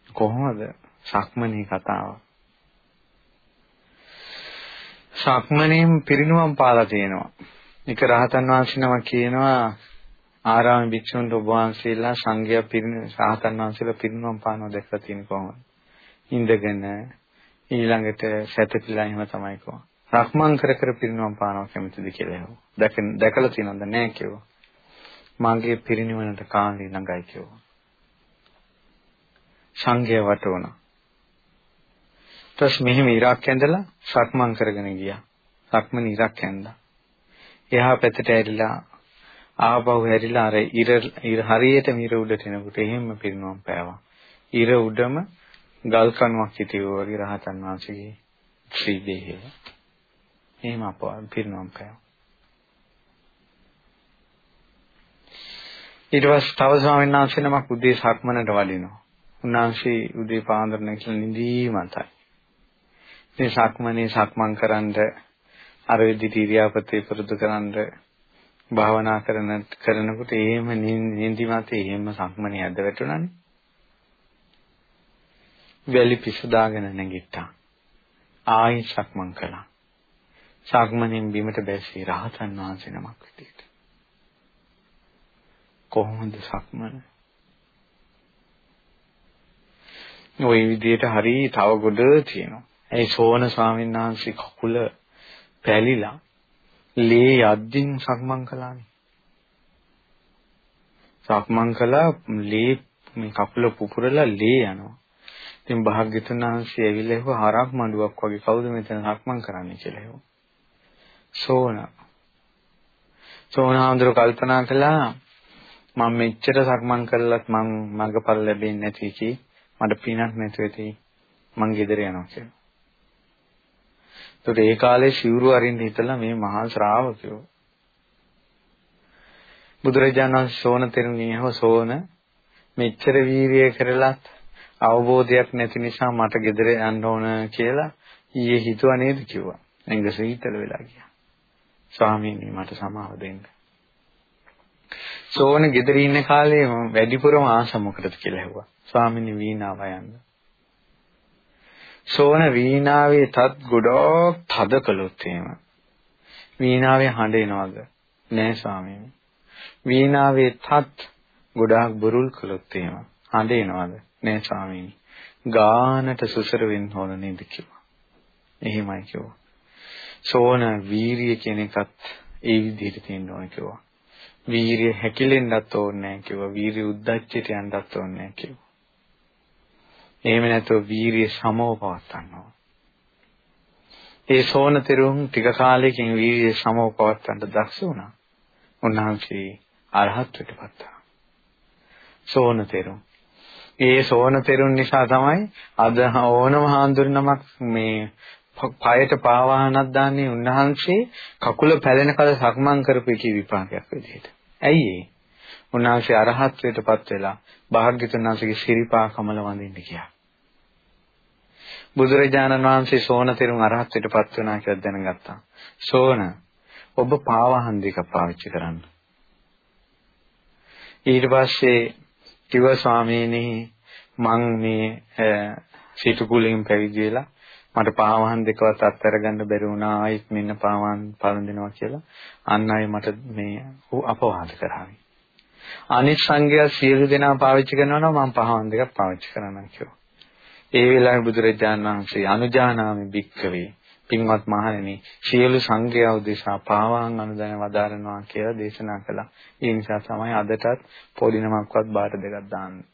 කොහොමද සක්මනේ කතාව? සක්මනේම පිරිනුවම් පාලා තියෙනවා. එක රහතන් වහන්සේ නමක් කියනවා ආරාම භික්ෂුන්ට ඔබ වහන්සේලා සංඝයා පිරින රහතන් වහන්සේලා පිරිනුවම් පානවා දැක්ලා තියෙන කොහොමද? ඉඳගෙන ඊළඟට සැතපීලා එහෙම තමයි කොහොමද? රක්මන් කර කර පිරිනුවම් පානවා කැමතිද කියලා හෙව්වා. දැක දැකලා තියෙනවද නැහැ කිව්වා. මගේ පිරිනිවනට කාලේ ළඟයි කිව්වා. සංඝය වට වුණා. ඊට මෙහෙම ඉරක් ඇඳලා සක්මන් කරගෙන ගියා. සක්මන් ඉරක් ඇඳලා. එහා පැත්තට ඇරිලා ආපහු හැරිලා අර ඉර ඉර හරියට මිර උඩට එනකොට එහෙම පිරිනුවම් පෑවා. ඉර උඩම ගල් කණුවක් හිටියෝ වගේ රහතන් වහන්සේගේ ශ්‍රී දේහය. එහෙම අපව පිරිනුවම් පෑවා. ඊට පස්සේ තව ස්වාමීන් වහන්සේ නමක් උදේ සක්මනට වඩිනවා. උන්වහන්සේ උදේ පාන්දර නැගිටලා නිදිමතයි. ඉතින් සක්මනේ සක්මන් කරන්ඩ අර විදිහට ඉරියාපතේ පුරුදු කරන්ඩ භාවනා කරන කරනකොට එහෙම නිදිමතේ එහෙම සක්මනේ ඇද වැටුණානේ. වැලි පිසු දාගෙන නැගිට්ටා. ආයි සක්මන් කළා. සක්මනෙන් බිමට බැසී රහතන් වහන්සේ නමක් විදිහට. කොහොමද සක්මන? ওই විදිහට හරි තව ගොඩ තියෙනවා. ඒ සෝන ස්වාමීන් වහන්සේ කකුල පැලිලා ලේ යද්දින් සක්මන් කළානේ. සක්මන් කළා ලේ මේ කකුල පුපුරලා ලේ යනවා. ඉතින් භාග්‍යතුන් වහන්සේ ඇවිල්ලා ඒව හරක් මඩුවක් වගේ කවුද මෙතන සක්මන් කරන්නේ කියලා ඒව. සෝන. සෝනාඳුර කල්පනා කළා මම මෙච්චර සක්මන් කළත් මම මඟපල් ලැබෙන්නේ නැති කි මට පිනක් නැතුව ඇති මං ගෙදර යනවා කියලා. ඒකට ඒ කාලේ සිවුරු අරින්න හිතලා මේ මහා ශ්‍රාවකයෝ බුදුරජාණන් වහන්සේ සෝන තෙරුණියව සෝන මෙච්චර වීරිය කරලත් අවබෝධයක් නැති නිසා මට ගෙදර යන්න ඕන කියලා ඊයේ හිතුවා නේද කිව්වා. එංග සීතල වෙලා ගියා. ස්වාමීනි මට සමාව දෙන්න. සෝන ගෙදර ඉන්න කාලේ වැඩිපුරම ආස මොකටද කියලා ඇහුවා. ස්වාමීනි වීණාව යන්න. සෝන වීණාවේ තත් ගොඩක් තද කළොත් එහෙම. වීණාවේ හඬ එනවද? නෑ ස්වාමීනි. වීණාවේ තත් ගොඩාක් බුරුල් කළොත් එහෙම හඬ එනවද? නෑ ස්වාමීනි. ගානට සුසර වෙන්න ඕන නේද කිව්වා. එහෙමයි කිව්වා. සෝන වීරිය කියන එකත් ඒ විදිහට තියෙන්න ඕන කිව්වා. වීරිය හැකිලෙන්නත් ඕනේ නැහැ කිව්වා. වීරිය උද්දච්චයට යන්නත් ඕනේ නැහැ කිව්වා. එහෙම නැතුව වීරිය සමව පවත්වනවා. ඒ සෝන තෙරුන් ටික කාලයකින් වීරිය සමව පවත්වන්න දක්ෂ වුණා. උන්වහන්සේ අරහත්ත්වයට පත් වුණා. සෝන තෙරුන්. ඒ සෝන තෙරුන් නිසා තමයි අද ඕනම හාමුදුරනමක් මේ පයට පාවාහනක් දාන්නේ උන්වහන්සේ කකුල පැලෙන කල සක්මන් කරපු එකේ විපාකයක් විදිහට. ඇයි ඒ? උන්වහන්සේ අරහත්ත්වයටපත් වෙලා භාග්‍යතුන් වහන්සේගේ සිරිපා කමල වඳින්න ගියා. බුදුරජාණන් වහන්සේ සෝන තෙරුන් අරහත්ත්වයටපත් වුණා කියලා දැනගත්තා. සෝන ඔබ පාවාහන් දෙක පාවිච්චි කරන්න. ඊට පස්සේ කිව්ව ස්වාමීනි මං මේ සිටු කුලෙන් පැවිදි වෙලා මට පාවහන් දෙකවත් අත්හැරගන්න බැරි වුණා ආයිත් මෙන්න පාවහන් පළඳිනවා කියලා අන් අය මට මේ අපවාද කරාවි. අනිත් සංඝයා සියලු දෙනා පාවිච්චි කරනවා නම් මම පාවහන් දෙකක් පාවිච්චි කරනවා කිව්වා. ඒ වෙලාවේ බුදුරජාණන් වහන්සේ අනුජානාමි භික්ඛවේ පින්වත් මහණෙනි සියලු සංඝයා උදෙසා පාවාන් අනුදැන වදාරනවා කියලා දේශනා කළා. ඒ නිසා තමයි අදටත් පොඩි නමක්වත් බාට දෙකක් දාන්නේ.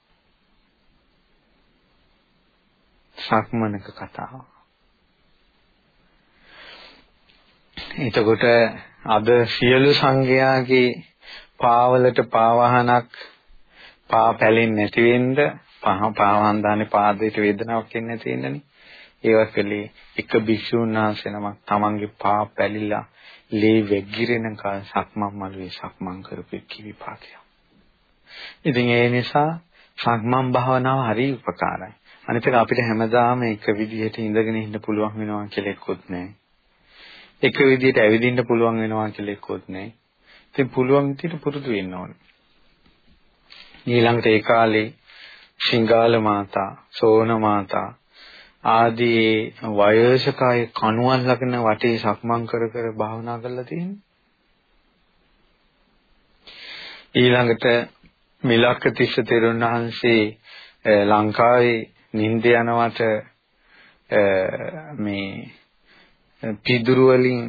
සක්මනක කතාව. එතකොට අද සියලු සංඝයාගේ පාවලට පාවහනක් පා පැලෙන්නේ නැති වෙන්න පහ පාවහන් දාන්නේ පාදයට වේදනාවක් එන්නේ නැති වෙන්නනේ. ඒවා කලේ එක භික්ෂුන් වහන්සේ නමක් තමන්ගේ පා පැලිලා ලේ වෙගිරෙන කල සක්මන් මළුවේ සක්මන් කරපු කිවිපාකයක්. ඉතින් ඒ නිසා සක්මන් භාවනාව හරි උපකාරයි. අනිත් එක අපිට හැමදාම එක විදිහට ඉඳගෙන ඉන්න පුළුවන් වෙනවා කියලා එක්කොත් නැහැ. එක විදිහට ඇවිදින්න පුළුවන් වෙනවා කියලා එක්කොත් නැහැ. ඉතින් පුළුවන් විදිහට පුරුදු වෙන්න ඕනේ. ඊළඟට ඒ කාලේ සිංගාල මාතා, සෝන මාතා ආදී වයසකයේ කණුවන් ළඟන වටේ සක්මන් කර කර භාවනා කරලා තියෙන්නේ. ඊළඟට මිලක්ක තිස්ස තෙරුන් වහන්සේ ලංකාවේ නිින්ද යනවට මේ පිදුරු වලින්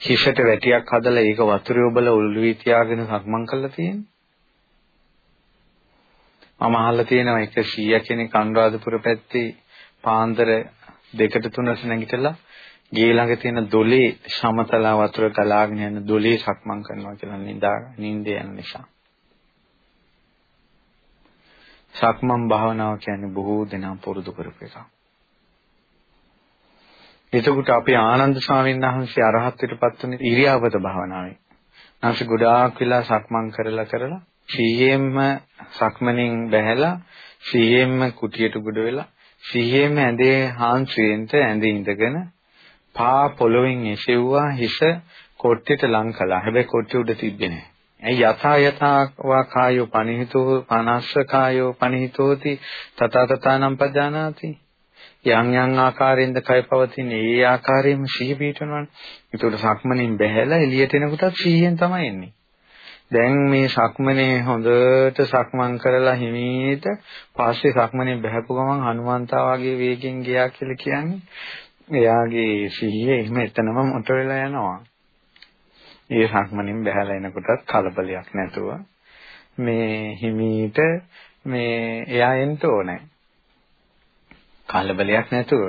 හිසට වැටියක් හදලා ඒක වතුරේ ඔබලා උල්වී තියාගෙන සක්මන් කරලා තියෙන්නේ. මම අහලා තියෙනවා එක 100 කෙනෙක් අනුරාධපුර පැත්තේ පාන්දර දෙකට තුනට නැගිටලා ගේ ළඟ තියෙන දොලේ සමතලා වතුර ගලාගෙන යන දොලේ සක්මන් කරනවා කියලා නිදා නිින්ද යන නිසා. සක්මන් භාවනාව කියන්නේ බොහෝ දෙනා පුරුදු කරපු එකක්. එතකොට අපේ ආනන්ද ස්වාමීන් වහන්සේ අරහත්ත්වයටපත් වුනේ ඉරියාපත භාවනාවෙන්. නැන්ස ගොඩාක් වෙලා සක්මන් කරලා කරලා සිහියෙන්ම සක්මණෙන් බැහැලා සිහියෙන්ම කුටියට ගොඩ වෙලා සිහියෙන්ම ඇඳේ හාන්සියෙන්ට ඇඳේ ඉඳගෙන පා පොළොවෙන් එසෙව්වා හිස කොට්ටෙට ලං කළා. හැබැයි කොට්ටේ උඩ තිබ්බේ නැහැ. ඇයි යථා යථා වා කායෝ පනිහිතෝ පනස්ස කායෝ පනිහිතෝති තත තතනම් පජානාති යම් යම් ආකාරයෙන්ද කය පවතින ඒ ආකාරයෙන්ම සිහි පිටවනවනේ. ඒකට සක්මණෙන් බැහැලා එළියට එනකොටත් සිහියෙන් තමයි එන්නේ. දැන් මේ සක්මනේ හොඳට සක්මන් කරලා හිමීට පස්සේ සක්මනේ බහැපු ගමන් හනුමන්තා වගේ වේගෙන් ගියා කියලා කියන්නේ එයාගේ සිහිය එහෙම එතනම මොට වෙලා යනවා. ඒ සක්මනින් බහැලා එනකොටත් කලබලයක් නැතුව මේ හිමීට මේ එයා එන්න ඕනේ. කලබලයක් නැතුව.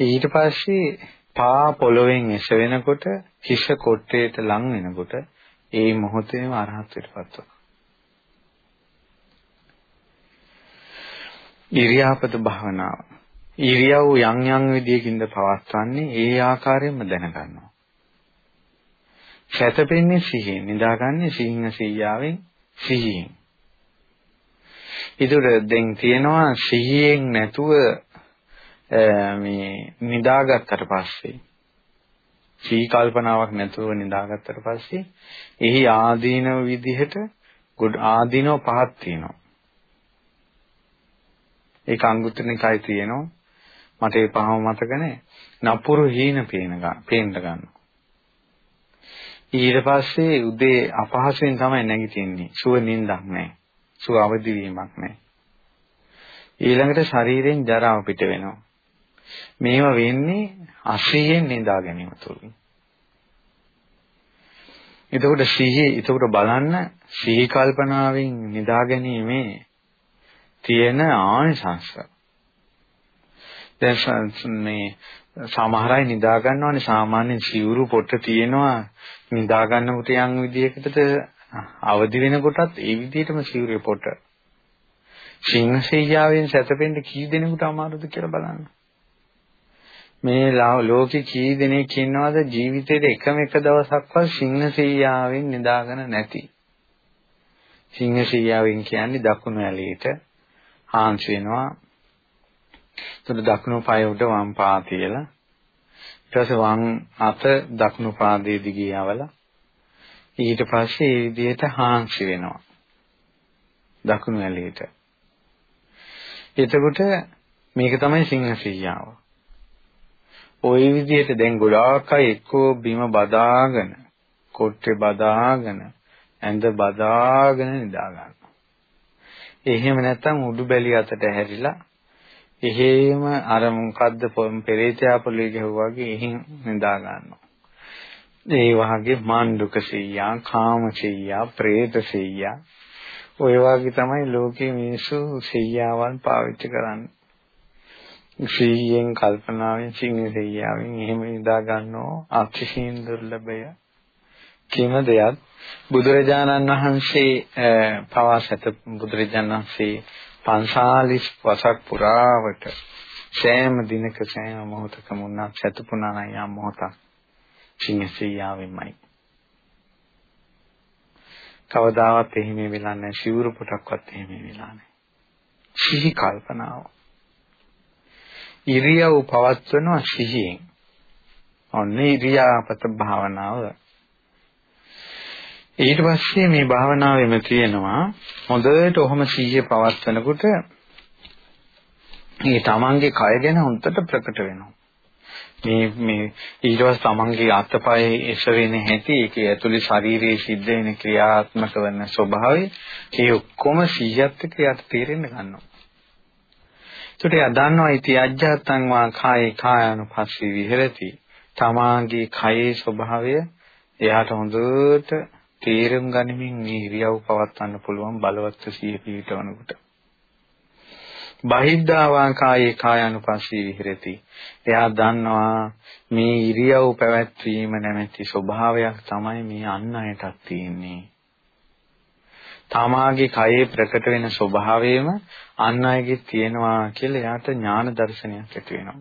ඊට පස්සේ පා පොළොවෙන් එස වෙනකොට හිස කොට්ටේට ලං වෙනකොට ඒ මොහොතේම අරහත්ත්වයටපත් වෙනවා. ඉරියාපත භාවනාව. ඉරියව් යම් යම් විදියකින්ද පවත්වන්නේ ඒ ආකාරයෙන්ම දැනගන්නවා. සැතපෙන්නේ සිහියෙන්, නිදාගන්නේ සිහින සිහියාවෙන් සිහියෙන්. ඒතර දැන් තියෙනවා සිහියෙන් නැතුව මේ නිදාගත්තට පස්සේ සී කල්පනාවක් නැතුව නිදාගත්තට පස්සේ එහි ආදීනව විදිහට ගොඩ ආදීනව පහක් තියෙනවා. ඒක අංගුත්තර නිකායේ තියෙනවා. මට ඒ පහම මතක නැහැ. නපුරු හීන පේන පේන්න ගන්නවා. ඊට පස්සේ උදේ අපහසුයෙන් තමයි නැගිටින්නේ. සුව නිින්දක් නැහැ. සුව අවදි වීමක් නැහැ. ඊළඟට ශරීරයෙන් ජරාව පිට වෙනවා. මේවා වෙන්නේ අසීයෙන් නිදා ගැනීම තුලින්. එතකොට සිහි එතකොට බලන්න සිහි කල්පනාවෙන් නිදා ගැනීමේ තියෙන ආනිසංස. දැන් මේ සමහර අය නිදා ගන්නවානේ සාමාන්‍ය සිවුරු පොට තියෙනවා නිදා ගන්නකොට යම් විදියකටද අවදි වෙනකොටත් ඒ විදිහටම සිවුරේ පොට සිංහසීයාවෙන් සැතපෙන්න කී දෙනෙකුට අමාරුද කියලා බලන්න. මේ ලෝකේ කී දෙනෙක් ඉන්නවද ජීවිතේට එකම එක දවසක්වත් සිංහසීයාවෙන් නිදාගෙන නැති. සිංහසීයාවෙන් කියන්නේ දකුණු ඇලේට හාන්සි වෙනවා. එතකොට දකුණු පාය උඩ වම් පා තියලා ඊට පස්සේ වම් අත දකුණු පාදයේ දිගේ යවලා ඊට පස්සේ ඒ විදිහට හාන්සි වෙනවා. දකුණු ඇලේට. එතකොට මේක තමයි සිංහසීයාව. ওই විදිහට දැන් ගොඩාක් අය එක්කෝ බිම බදාගෙන, කොට්ටේ බදාගෙන, ඇඳ බදාගෙන නිදා ගන්නවා. එහෙම නැත්නම් උඩු බැලිය අතට හැරිලා එහෙම අර මොකද්ද පෙරේතයා පොළේ ගැහුවාගේ එහෙන් නිදා ගන්නවා. ඒ වගේ මාණ්ඩුක සෙයියා, කාම සෙයියා, പ്രേත සෙයියා ඔය වගේ තමයි ලෝකයේ මිනිස්සු සෙයියාවන් පාවිච්චි කරන්නේ. සීයෙන් කල්පනාවෙන් සිංහ සෙයියාවෙන් එහෙම නිදා ගන්නෝ අතිශයින් දුර්ලභය. කිම දෙයක් බුදුරජාණන් වහන්සේ පවාසත බුදුරජාණන් වහන්සේ 45 වසක් පුරාවට සෑම දිනක සෑම මොහොතකම උන්වත් සතුපුණා නම් යම් මොහොතක් සිංහසියාවෙමයි. කවදාවත් එහෙම වෙලා නැහැ. සිවුරු පුටක්වත් එහෙම වෙලා නැහැ. සිහි කල්පනාව. ඉරියව් පවත්වනවා සිහියෙන්. ඔන්න ඉරියාපත භාවනාව ඊට පස්සේ මේ භාවනාවෙම තියෙනවා හොඳට ඔහොම සිහිය පවත්වනකොට මේ තමන්ගේ කය ගැන හොඳට ප්‍රකට වෙනවා. මේ මේ ඊට පස්සේ තමන්ගේ අතපය එසවෙන හැටි ඒකේ ඇතුලේ ශරීරයේ සිද්ධ වෙන ක්‍රියාත්මක වෙන ස්වභාවය ඒ ඔක්කොම සිහියත් එක්ක යට තේරෙන්න ගන්නවා. ඒකට එයා දන්නවා ඉති අජ්ජත්තං වා කායේ කායानुපස්සී විහෙරති. තමාගේ කයේ ස්වභාවය එයාට හොඳට තේරුම් ගනිමින් මේ ඉරියව් පවත්වන්න පුළුවන් බලවත් සිය පිහිටවනකොට. බහිද්ධාවා කායේ කායानुපස්සී විහෙරති. එයා දන්නවා මේ ඉරියව් පැවැත්වීම නැමැති ස්වභාවයක් තමයි මේ අන් අයටත් තියෙන්නේ. තමාගේ කයේ ප්‍රකට වෙන ස්වභාවයම අන් අයගේ තියෙනවා කියලා එයාට ඥාන දර්ශනයක් ඇති වෙනවා.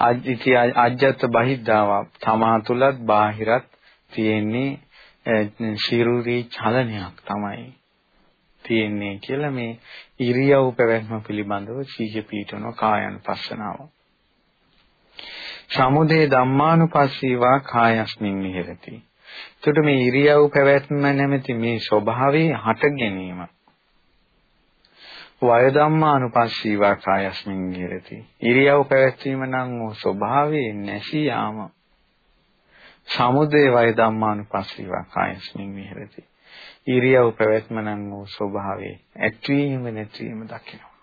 අජ්ජිති අජ්ජත් බහිද්ධාව තමා තුලත් බාහිරත් තියෙන්නේ ශිරුරී චලනයක් තමයි තියෙන්නේ කියලා මේ ඉරියව් පැවැත්ම පිළිබඳව සීය පීඨන කායන පස්සනාව. සමුදේ ධම්මානුපස්සීවා කායස්මින් නිහෙරති. එතකොට මේ ඉරියව් පැවැත්ම නැමැති මේ ස්වභාවයේ හට ගැනීම වය ධම්මානුපස්සීවා කායස්මින් නිහෙරති. ඉරියව් පැවැත්වීම නම් වූ ස්වභාවයේ නැසී යාම සමුදේ වය ධම්මානුපස්සීවා කායස්මින් විහෙරති. ඉරියව් පැවැත්ම නම් වූ ස්වභාවයේ ඇත්වීම නැතිවීම දකිනවා.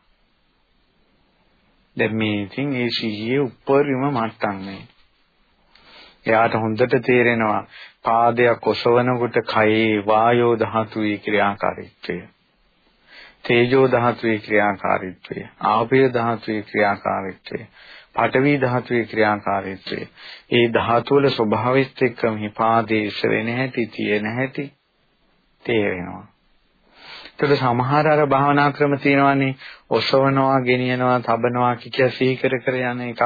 දැන් මේ ඉතින් ඒ සිහියේ උපරිම මට්ටම් මේ. එයාට හොඳට තේරෙනවා පාදයක් ඔසවනකොට කයේ වායෝ ධාතුවේ ක්‍රියාකාරීත්වය. තේජෝ ධාතුවේ ක්‍රියාකාරීත්වය. ආපය ධාතුවේ ක්‍රියාකාරීත්වය. පඨවි ධාතුවේ ක්‍රියාකාරීත්වය. ඒ ධාතු වල ස්වභාවයත් එක්ක මේ පාදේශ වෙන හැටි තියෙන හැටි තේරෙනවා. ඒතකොට සමහර අර භාවනා ක්‍රම තියෙනවානේ ඔසවනවා, ගෙනියනවා, තබනවා කිය සිහි කර කර යන එකක්.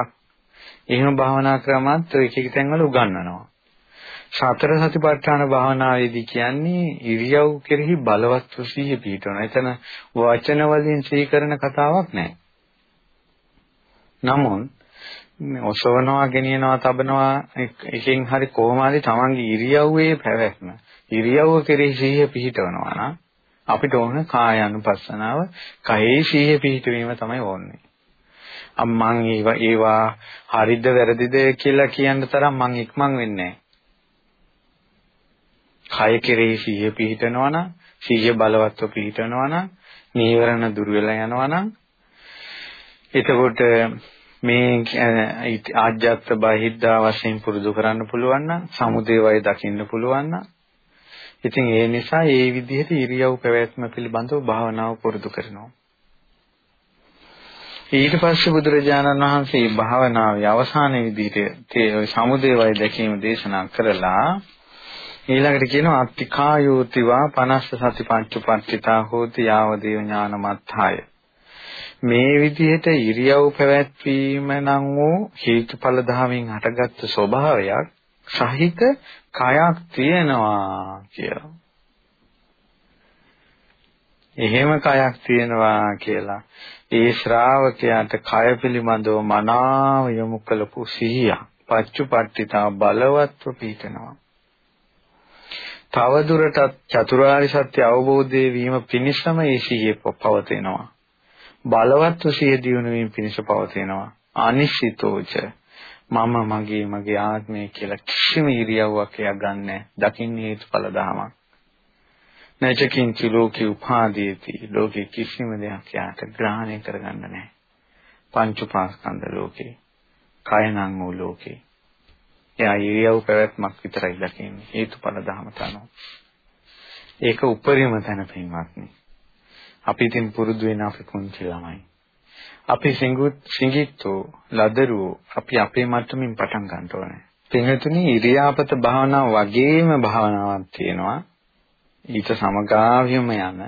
එහෙම භාවනා ක්‍රමත් එක එක තැන්වල උගන්වනවා. සතර සතිපට්ඨාන භාවනාවේදී කියන්නේ ඉරියව් කෙරෙහි බලවත් සිහිය පිහිටවන. එතන වචන වලින් සිහි කරන කතාවක් නැහැ. නමුත් ඔසවනවා ගෙනියනවා තබනවා එකෙන් හරි කොහොම හරි තමන්ගේ ඉරියව්වේ පැවැත්ම ඉරියව්ව කෙරෙහි සිහිය පිහිටවනවා නම් අපිට ඕන කාය අනුපස්සනාව කයේ සිහිය පිහිටවීම තමයි ඕනේ. අම්මන් ඒවා ඒවා හරිද වැරදිද කියලා කියන්න තරම් මං ඉක්මන් වෙන්නේ කය කෙරෙහි සිහිය පිහිටනවා නම් සිහිය බලවත්ව පිහිටනවා නම් නීවරණ දුර වෙලා යනවා නම් එතකොට මේ ආජ්ජත් බහිද්දා වශයෙන් පුරුදු කරන්න පුළුවන් නම් සමුදේ වය දකින්න පුළුවන් නම් ඉතින් ඒ නිසා ඒ විදිහට ඉරියව් පැවැත්ම පිළිබඳව භාවනාව පුරුදු කරනවා. ඊට පස්සේ බුදුරජාණන් වහන්සේ භාවනාවේ අවසාන විදිහට සමුදේ වය දැකීම දේශනා කරලා ඊළඟට කියනවා අත්තිකායෝතිවා 50 සති පංචපට්ඨිතා හෝති යාව දේව ඥානමත්ථාය මේ විදිහට ඉරියව් පැවැත්වීම නම් වූ හේතුඵල ධාමෙන් හටගත්තු ස්වභාවයක් සහිත කයක් තියෙනවා කියලා. එහෙම කයක් තියෙනවා කියලා ඒ ශ්‍රාවකයාට කය පිළිබඳව මනාව යොමු කළපු සිහිය පච්චුපට්ඨිතා බලවත්ව පිහිටනවා. තවදුරටත් චතුරාර්ය සත්‍ය අවබෝධයේ වීම පිණිසම ඒ සිහිය පවතිනවා. බලවත්ව සිය දියුණු වීම පිණිස පවතිනවා. අනිශ්චිතෝච මම මගේ මගේ ආත්මය කියලා කිසිම ඉරියව්වක් එයා ගන්නෑ. දකින්නේ හේතුඵල ධමයක්. නැචකින්ච ලෝකේ උපාදීති ලෝකේ කිසිම දෙයක් යාට ග්‍රහණය කරගන්න නැහැ. පංච පාස්කන්ධ ලෝකේ. කයනං වූ ලෝකේ. එයා ඉරියව් පැවැත්මක් විතරයි දකින්නේ. හේතුඵල ධහමට අනුව. ඒක උපරිම තැන පින්වත්නි. අපි ඉතින් පුරුදු වෙන අපි කුංචි ළමයි. අපි සිංගිත්තු ලදරු අපි අපේ මට්ටමින් පටන් ගන්න ඕනේ. පින්වතුනි ඉරියාපත භාවනාව වගේම භාවනාවක් තියෙනවා. ඊට සමගාමීවම යන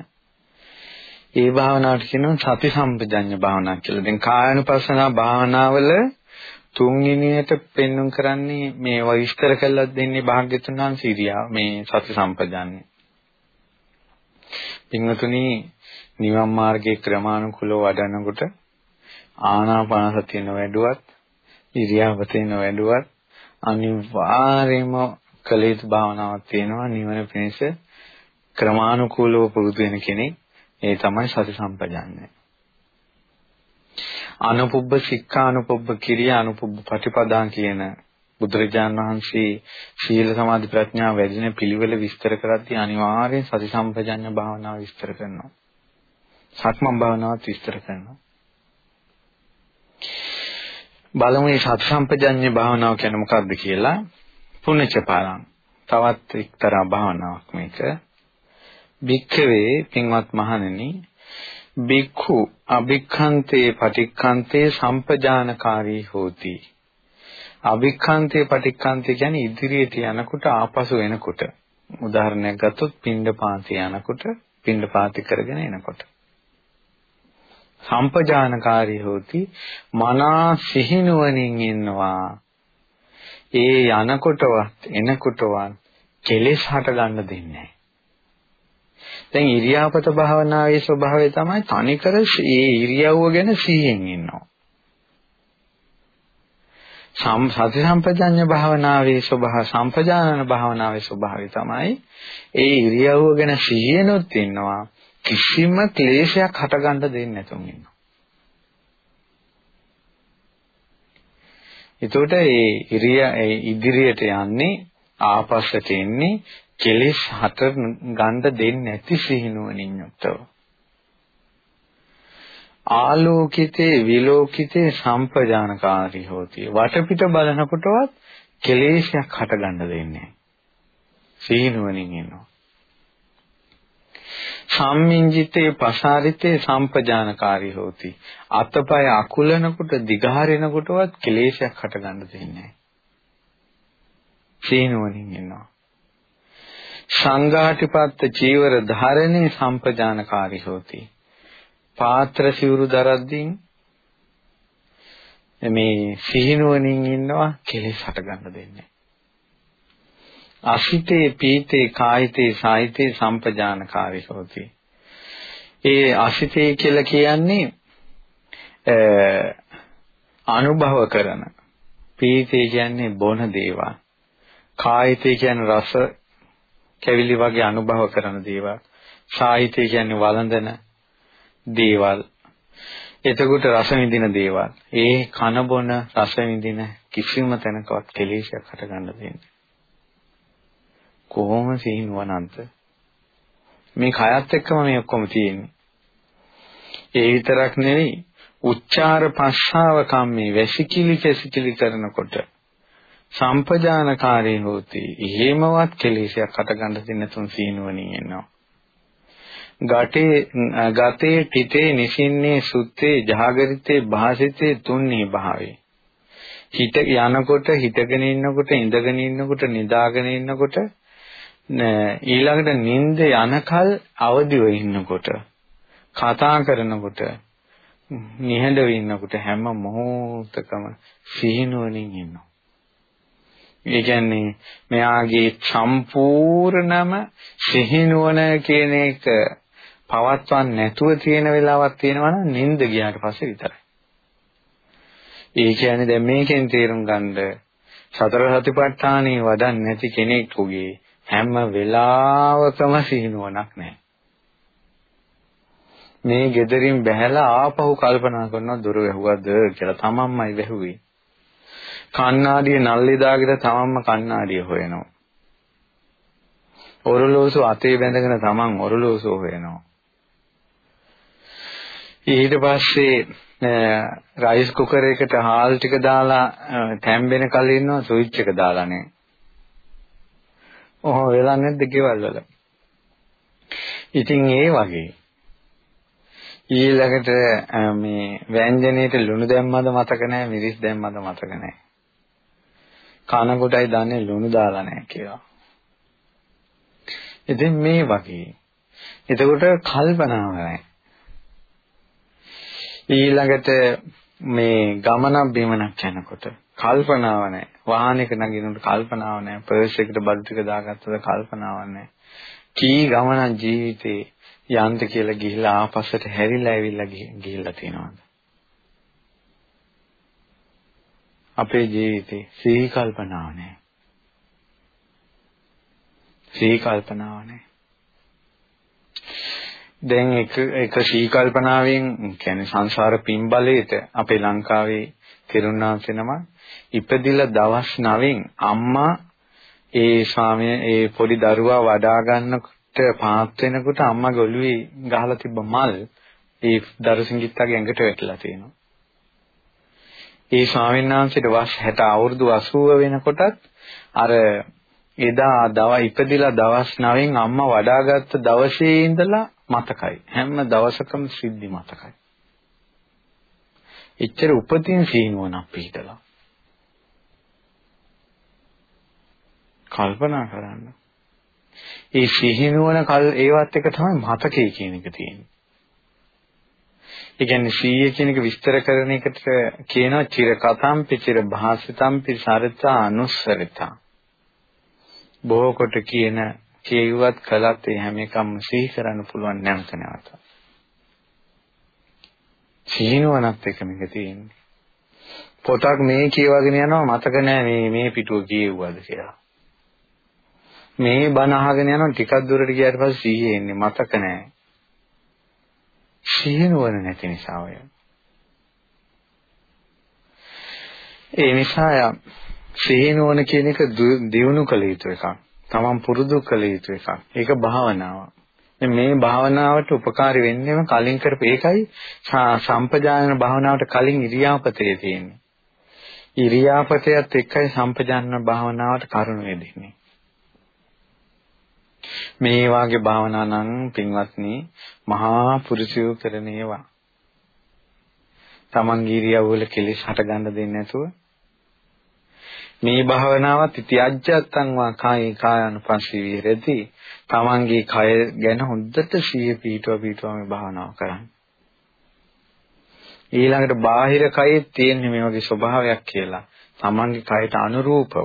ඒ භාවනාවට කියනවා සති සම්පජඤ්ඤ භාවනාව කියලා. දැන් කායानुපස්සනා භාවනාවල තුන්වෙනියට පෙන්눔 කරන්නේ මේ විස්තර කළා දෙන්නේ භාග්‍යතුන් වහන්සේ ඉරියා මේ සති සම්පජඤ්ඤය. පින්වතුනි නිවන් මාර්ගයේ ක්‍රමානුකූලව වඩනකොට ආනාපාන සතිය නොවැඩුවත් ඉරියාපතේ නොවැඩුවත් අනිවාර්යයෙන්ම කළ යුතු භාවනාවක් තියෙනවා නිවන පිණිස ක්‍රමානුකූලව පුරුදු වෙන කෙනෙක් ඒ තමයි සති සම්පජාන්නය. අනුපුබ්බ සික්ඛා අනුපුබ්බ කිරියා අනුපුබ්බ ප්‍රතිපදා කියන බුදුරජාණන් වහන්සේ සීල සමාධි ප්‍රඥා වැඩින පිළිවෙල විස්තර කරද්දී අනිවාර්යෙන් සති සම්පජඤ්ඤ භාවනාව විස්තර කරනවා. සක්මන් භාවනාවත් විස්තර කරනවා. බලමු මේ සති සම්පජඤ්ඤ භාවනාව කියන්නේ මොකක්ද කියලා. පුණ්‍යච පාරං. තවත් එක්තරා භාවනාවක් මේක. භික්ඛවේ පින්වත් මහණෙනි බික්ඛු අභික්ඛන්තේ පටික්ඛන්තේ සම්පජානකාරී හෝති. අභික්ඛන්තේ පටික්ඛන්තේ කියන්නේ ඉදිරියට යනකොට ආපසු එනකොට. උදාහරණයක් ගත්තොත් පිණ්ඩපාතේ යනකොට පිණ්ඩපාතේ කරගෙන එනකොට. සම්පජානකාරී හෝති මනා සිහිනුවණින් ඉන්නවා. ඒ යනකොටවත් එනකොටවත් කෙලෙස් හට ගන්න දෙන්නේ නැහැ. දැන් ඉරියාපත භාවනාවේ ස්වභාවය තමයි තනිකර ඒ ඉරියව්ව ගැන සිහියෙන් ඉන්නවා. සම් සති සම්පජඤ්ඤ භාවනාවේ ස්වභාව සම්පජානන භාවනාවේ ස්වභාවය තමයි ඒ ඉරියව්ව ගැන සිහියනොත් ඉන්නවා කිසිම ක්ලේශයක් හටගන්න දෙන්නේ නැතුම් ඉන්නවා. එතකොට ඒ ඉරිය ඉදිරියට යන්නේ ආපස්සට එන්නේ කෙලෙස් හතර ගන්න දෙන්නේ නැති සිහිනුවණින් යුක්තව. ආලෝකිතේ විලෝකිතේ සම්පජානකාරී හොති. වටපිට බලනකොටවත් කෙලෙස්යක් හට ගන්න දෙන්නේ නැහැ. සිහිනුවණින් ඉන්නවා. සම්මිංජිතේ පසාරිතේ සම්පජානකාරී හොති. අතපය අකුලනකොට දිගහරිනකොටවත් කෙලෙස්යක් හට ගන්න දෙන්නේ නැහැ. සිහිනුවණින් ඉන්නවා. සංඝාටිපත්ත චීවර ධාරණේ සම්පජානකාරී හොති. පාත්‍ර සිවුරු දරද්දී මේ සිහිනුවණින් ඉන්නවා කෙලෙස් හට ගන්න දෙන්නේ. අසිතේ පීතේ කායිතේ සායිතේ සම්පජානකාරී හොති. ඒ අසිතේ කියලා කියන්නේ අනුභව කරන පීතේ කියන්නේ බොන දේවල් කායිතේ කියන්නේ රස කැවිලි වගේ අනුභව කරන දේවල්. සාහිත්‍ය කියන්නේ වළඳන දේවල්. එතකොට රස විඳින දේවල්. ඒ කන බොන රස විඳින කිසිම තැනකවත් කෙලෙසයක් හටගන්න දෙන්නේ. කොහොම සිහිනුවනන්ත මේ කයත් එක්කම මේ ඔක්කොම තියෙන්නේ. ඒ විතරක් නෙවෙයි උච්චාර පස්සාව කම්මේ වැසිකිලි කැසිකිලි කරනකොට සම්පජානකාරී හෝති. එහෙමවත් කෙලෙසයක් හටගන්න දෙන්න තුන් සීනුවණින් එනවා. ගටේ ගතේ තිතේ නිසින්නේ සුත්තේ ජාගරිතේ භාසිතේ තුන්නී භාවේ. හිත යනකොට හිතගෙන ඉන්නකොට ඉඳගෙන ඉන්නකොට නිදාගෙන ඉන්නකොට ඊළඟට නිින්ද යනකල් අවදිව ඉන්නකොට කතා කරනකොට නිහඬව ඉන්නකොට හැම මොහොතකම සිහිනුවණින් ඉන්නවා. ඒ කියන්නේ මෙයාගේ සම්පූර්ණම සිහිනුවන කියන එක පවත්වන්න නැතුව තියෙන වෙලාවක් තියෙනවා නම් නිින්ද ගියාට පස්සේ විතරයි. ඒ කියන්නේ දැන් මේකෙන් තේරුම් ගන්න සතර සතිපට්ඨානෙ වඩන්නේ නැති කෙනෙකුගේ හැම වෙලාවකම සිහිනුවණක් නැහැ. මේ gederin බැහැලා ආපහු කල්පනා කරනවා දොර වැහුවද කියලා තමන්මයි වැහුවේ. කණ්ණාඩිය නල්ලේ දාගෙන තමන්ම කණ්ණාඩිය හොයනවා. ඔරලෝසු අතේ බැඳගෙන තමන් ඔරලෝසු හොයනවා. ඊට පස්සේ රයිස් කුකර් එකට හාල් ටික දාලා තැම්බෙන කල ඉන්නවා ස්විච් එක දාලා නේ. ඔහොම වෙලා නැද්ද ගෙවල් වල? ඉතින් ඒ වගේ ඊළඟට මේ ව්‍යංජනයේට ලුණු දැම්මද මතක නැහැ මිරිස් දැම්මද මතක නැහැ. කන කොටයි දන්නේ ලුණු දාලා නැහැ කියලා. ඉතින් මේ වගේ. එතකොට කල්පනාව නැහැ. ඊළඟට මේ ගමනක් බිමනක් යනකොට කල්පනාව නැහැ. වාහනයක නගිනකොට කල්පනාව නැහැ. පර්ස් එකට බඩු ටික දාගත්තද කල්පනාවක් නැහැ. කී ගමනක් ජීවිතේ යන්ත කියලා ගිහිල්ලා ආපස්සට හැරිලා ඇවිල්ලා ගිහිල්ලා තියෙනවද? අපේ ජීවිතේ සිහි කල්පනාව නැහැ. සිහි කල්පනාව නැහැ. දැන් එක එක සිහි කල්පනාවෙන් කියන්නේ සංසාර පින්බලයේට අපේ ලංකාවේ තිරුණාංශේ නම ඉපදිලා දවස් 9න් අම්මා ඒ ස්වාමී ඒ පොඩි දරුවා වඩා ගන්නකොට පාත් වෙනකොට අම්මගේ ඔළුවේ ගහලා තිබ්බ මල් ඒ දරුසිඟිත්තගේ ඇඟට වැටලා තියෙනවා. ඒ ස්වාමීන් වහන්සේට වස් 60 අවුරුදු 80 වෙනකොටත් අර එදා දව ඉපදිලා දවස් 9න් අම්මා වඩාගත්ත දවසේ ඉඳලා මතකයි. හැම දවසකම සිද්ධි මතකයි. එච්චර උපතින් සීනුවනක් පිටලා. කල්පනා කරන්න. ඒ සිහිනුවන කල් ඒවත් එක තමයි මතකයේ කියන එක තියෙන්නේ. ඒ කියන්නේ සීය කියන එක විස්තර කරන එකට කියනවා චිර කතම්පි චිර භාසිතම්පි සරිතා අනුස්සරිතා. බොහෝ කොට කියන කියුවත් කළත් ඒ හැම එකම සිහි කරන්න පුළුවන් නැවත නැවත. සිහිනුවනත් එක මේක තියෙන්නේ. පොතක් මේ කියවගෙන යනවා මතක නෑ මේ මේ පිටුව කියෙව්වද කියලා. මේ බණ අහගෙන යනවා ටිකක් දුරට ගියාට පස්සේ සිහිය එන්නේ මතක නෑ. සිහිනුවන නැති නිසා ඔය. ඒ නිසා සිහිනුවන කියන එක දියුණු කළ යුතු එකක්. තමන් පුරුදු කළ යුතු එකක්. ඒක භාවනාව. මේ භාවනාවට උපකාරී වෙන්නේම කලින් කරපු ඒකයි සම්පජානන භාවනාවට කලින් ඉරියාපතේ තියෙන්නේ. ඉරියාපතයත් එක්කයි සම්පජානන භාවනාවට කරුණ වෙදෙන්නේ. මේ වාගේ භාවනා නම් පින්වත්නි මහා පුරුෂයෝ කරන ඒවා. තමන්ගේ ඉරියව්වල කෙලෙස් හට ගන්න දෙන්නේ නැතුව මේ භාවනාවත් ඉතිඅජ්ජත්තං වා කායේ කායानुපස්සී විහෙරති. තමන්ගේ කය ගැන හොඳට සිහිය පිහිටුව පිහිටුව මේ භාවනාව කරන්න. ඊළඟට බාහිර කයේ තියෙන මේ වගේ ස්වභාවයක් කියලා තමන්ගේ කයට අනුරූපව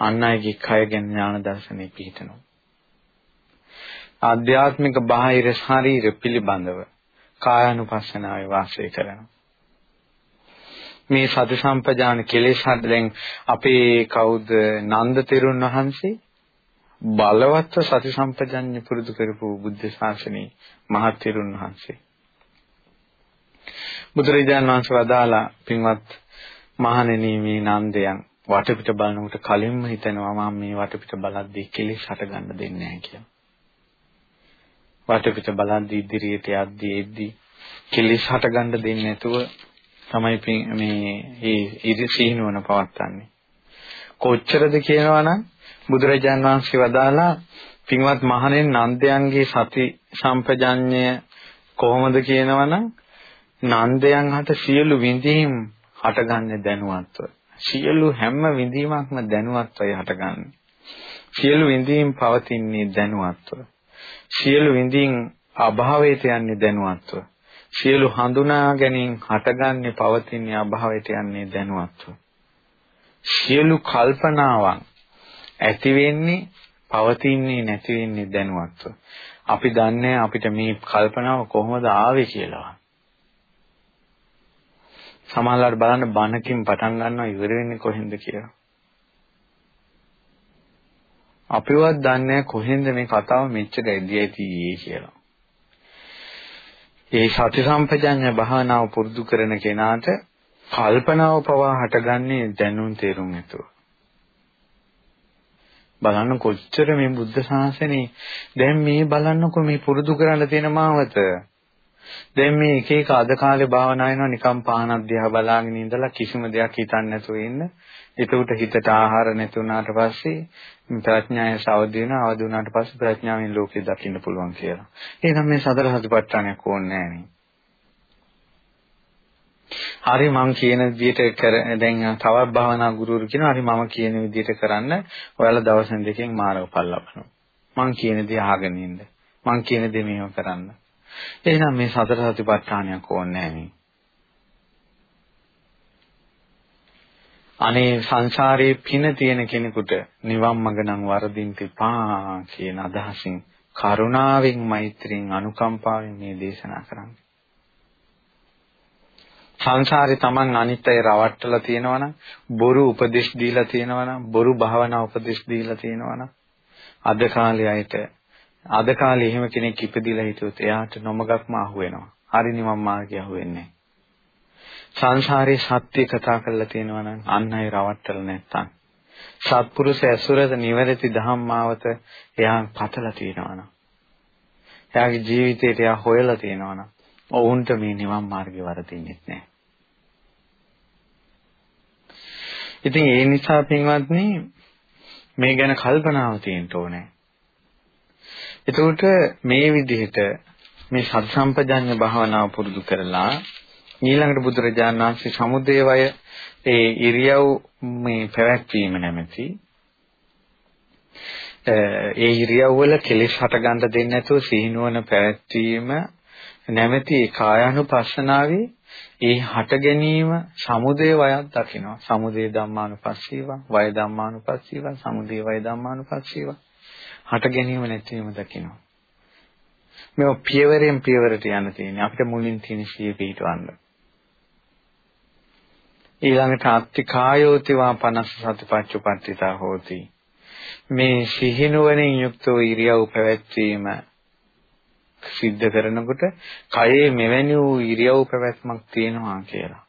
අන් අයගේ කය ගැන ඥාන දර්ශනේ පිහිටනවා. ආධ්‍යාත්මික බාහිර ශරීර පිළිබඳව කායानुපස්සනාවේ වාසය කරනවා. මේ සති සම්පජාන කෙලෙස් හද දැන් අපේ කවුද නන්ද තෙරුන් වහන්සේ බලවත්ව සති සම්පජඤ්ඤ පුරුදු කරපු බුද්ධ ශාසනයේ මහත් තෙරුන් වහන්සේ. බුදුරජාණන් වහන්සේ වදාලා පින්වත් මහණෙනි මේ නන්දයන් වටපිට බලනකොට කලින්ම හිතෙනවා මම මේ වටපිට බලද්දී කෙලෙස් හට ගන්න දෙන්නේ නැහැ කියලා. වටපිට බලද්දී ඉදිරියට යද්දී එද්දී කෙලිස් හට ගන්න දෙන්නේ නැතුව තමයි මේ මේ ඉරි සීනුවන පවත්න්නේ. කොච්චරද කියනවනම් බුදුරජාන් වහන්සේ වදාලා පින්වත් මහණෙන් නන්දයන්ගේ සති සම්පජඤ්ඤය කොහොමද කියනවනම් නන්දයන් හට සියලු විඳීම් හටගන්නේ දැනුවත්ව. සියලු හැම විඳීමක්ම දැනුවත්වයි හටගන්නේ. සියලු විඳීම් පවතින්නේ දැනුවත්ව. සියලු විඳින් අභාවයට යන්නේ දැනුවත්ව. සියලු හඳුනා ගැනීම හටගන්නේ පවතින්නේ අභාවයට යන්නේ දැනුවත්ව. සියලු කල්පනාවන් ඇති වෙන්නේ පවතින්නේ නැති වෙන්නේ දැනුවත්ව. අපි දන්නේ අපිට මේ කල්පනාව කොහොමද ආවේ කියලා. සමහරවිට බලන්න බණකින් පටන් ගන්නවා ඉවර වෙන්නේ කොහෙන්ද කියලා. අපිවත් දන්නේ කොහෙන්ද මේ කතාව මෙච්චර එදියයි තියෙන්නේ කියලා. ඒ සති සම්පජඤ්ඤ භාවනාව පුරුදු කරන කෙනාට කල්පනාව පවා හටගන්නේ දැනුම් තේරුම් ඇතුව. බලන්න කොච්චර මේ බුද්ධ ශාසනේ දැන් මේ බලන්නකො මේ පුරුදු කරන්න තියෙන මාවත දැන් මේ එක එක අද කාලේ භාවනා වෙනවා නිකම් පහනක් දිහා බලාගෙන ඉඳලා කිසිම දෙයක් හිතන්නේ නැතුව ඉන්න. එතකොට හිතට ආහාර නැති වුණාට පස්සේ ප්‍රඥාය සවදි වෙනවා. අවදි වුණාට පස්සේ ප්‍රඥාවෙන් ලෝකෙ දකින්න පුළුවන් කියලා. එහෙනම් මේ සතර සතිපට්ඨානයක් ඕනේ නැහැ හරි මම කියන විදිහට කර දැන් තවත් භාවනා ගුරුවරු කියනවා හරි මම කියන විදිහට කරන්න ඔයාලා දවස් දෙකකින් මාර්ගඵල ලබනවා මම කියන දේ අහගෙන ඉන්න මම කියන දේ මේව කරන්න එහෙනම් මේ සතර සතිපට්ඨානයක් ඕනේ නැහැ අනේ සංසාරයේ පින තියෙන කෙනෙකුට නිවන් මඟ නම් වරදින් තිපා කියන අදහසින් කරුණාවෙන් මෛත්‍රියෙන් අනුකම්පාවෙන් මේ දේශනා කරන්නේ. සංසාරේ Taman අනිත් අය රවට්ටලා තියෙනවනම් බොරු උපදෙස් දීලා තියෙනවනම් බොරු භාවනා උපදෙස් දීලා තියෙනවනම් අද කාලේ අයට අද කාලේ එහෙම කෙනෙක් ඉපදිලා හිටියොත් එයාට නොමගක්ම අහු වෙනවා. හරි නිවන් මාර්ගය අහු වෙන්නේ සංසාරේ සත්‍ය කතා කරලා තියෙනවා නම් අන් අය රවට්ටලා නැත්තම් සත්පුරුෂ ඇසුරද නිවැරදි ධම්මාවත එයා පතලා තියෙනවා නම් එයාගේ ජීවිතේට එයා හොයලා තියෙනවා නම් ඔවුන්ට මේ නිවන් මාර්ගය වරදින්නේ නැහැ. ඉතින් ඒ නිසා පින්වත්නි මේ ගැන කල්පනාව තියෙන්න ඕනේ. එතකොට මේ විදිහට මේ සත් සම්පජඤ්ඤ භාවනාව පුරුදු කරලා ඊළඟට බුදුරජාණන් වහන්සේ සමුදේවය ඒ ඉරියව් මේ පැවැත්වීම නැමැති ඒ ඉරියව් වල කෙලෙස් හට ගන්න දෙන්නේ නැතුව සිහිනුවන පැවැත්වීම නැමැති කායානුපස්සනාවේ ඒ හට ගැනීම සමුදය වයක් දකිනවා සමුදය ධම්මානුපස්සීවා වය ධම්මානුපස්සීවා සමුදය වය ධම්මානුපස්සීවා හට ගැනීම නැතිවීම දකිනවා. මේ පියවරෙන් පියවරට යන්න තියෙන්නේ අපිට මුලින් තියෙන සිය පිටවන්න. ඊළඟට අත්තිකායෝතිවා 50 සතිපත්චුපට්ඨිතා හෝති. මේ සිහිනුවණින් යුක්තව ඉරියව් පැවැත්වීම සිද්ධ කරනකොට කයේ මෙවැනි වූ ඉරියව් පැවැත්මක් තියෙනවා කියලා.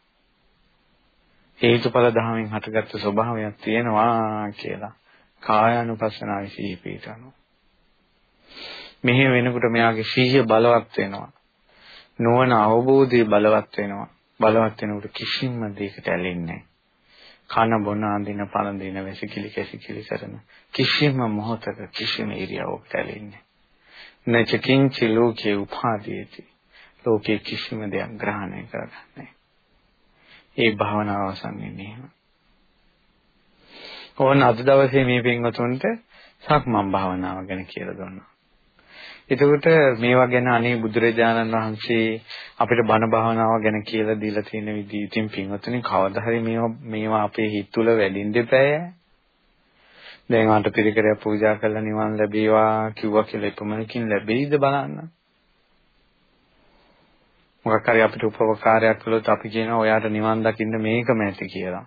හේතුඵල ධමයෙන් හටගත්තු ස්වභාවයක් තියෙනවා කියලා. කායානුපස්සනාවේ සිහිය පිටනවා. මෙහෙම වෙනකොට මෙයාගේ සිහිය බලවත් වෙනවා. නුවණ අවබෝධය බලවත් වෙනවා. බලවත් වෙනකොට කිසිම දෙයකට ඇලෙන්නේ කන බොන අඳින පළඳින වැසිකිලි කැසිකිලි කරන කිසිම මොහතක කිසිම ඉරියව්වකට ඇලෙන්නේ නැචකින්චි ලෝකේ උපාදීති ලෝකේ කිසිම දෙයක් ග්‍රහණය කරගන්නේ ඒ භාවනාව අවසන් වෙන්නේ එහෙම ඕන අද දවසේ මේ පින්වතුන්ට සක්මන් භාවනාව ගැන කියලා දුන්නා. එතකොට මේවා ගැන අනේ බුදුරජාණන් වහන්සේ අපිට බණ භාවනාව ගැන කියලා දීලා තියෙන විදිහ ඉතින් පින්වතුනි කවදා හරි මේවා මේවා අපේ හිත තුළ වැඩින්න දෙපෑ. දැන් ආට පිළිකරය පූජා කරලා නිවන් ලැබේවා කිව්වා කියලා එපමණකින් ලැබෙයිද බලන්න. මොකක් හරි අපිට උපකාරයක් කළොත් අපි කියනවා ඔයාට නිවන් දකින්න මේකම ඇති කියලා.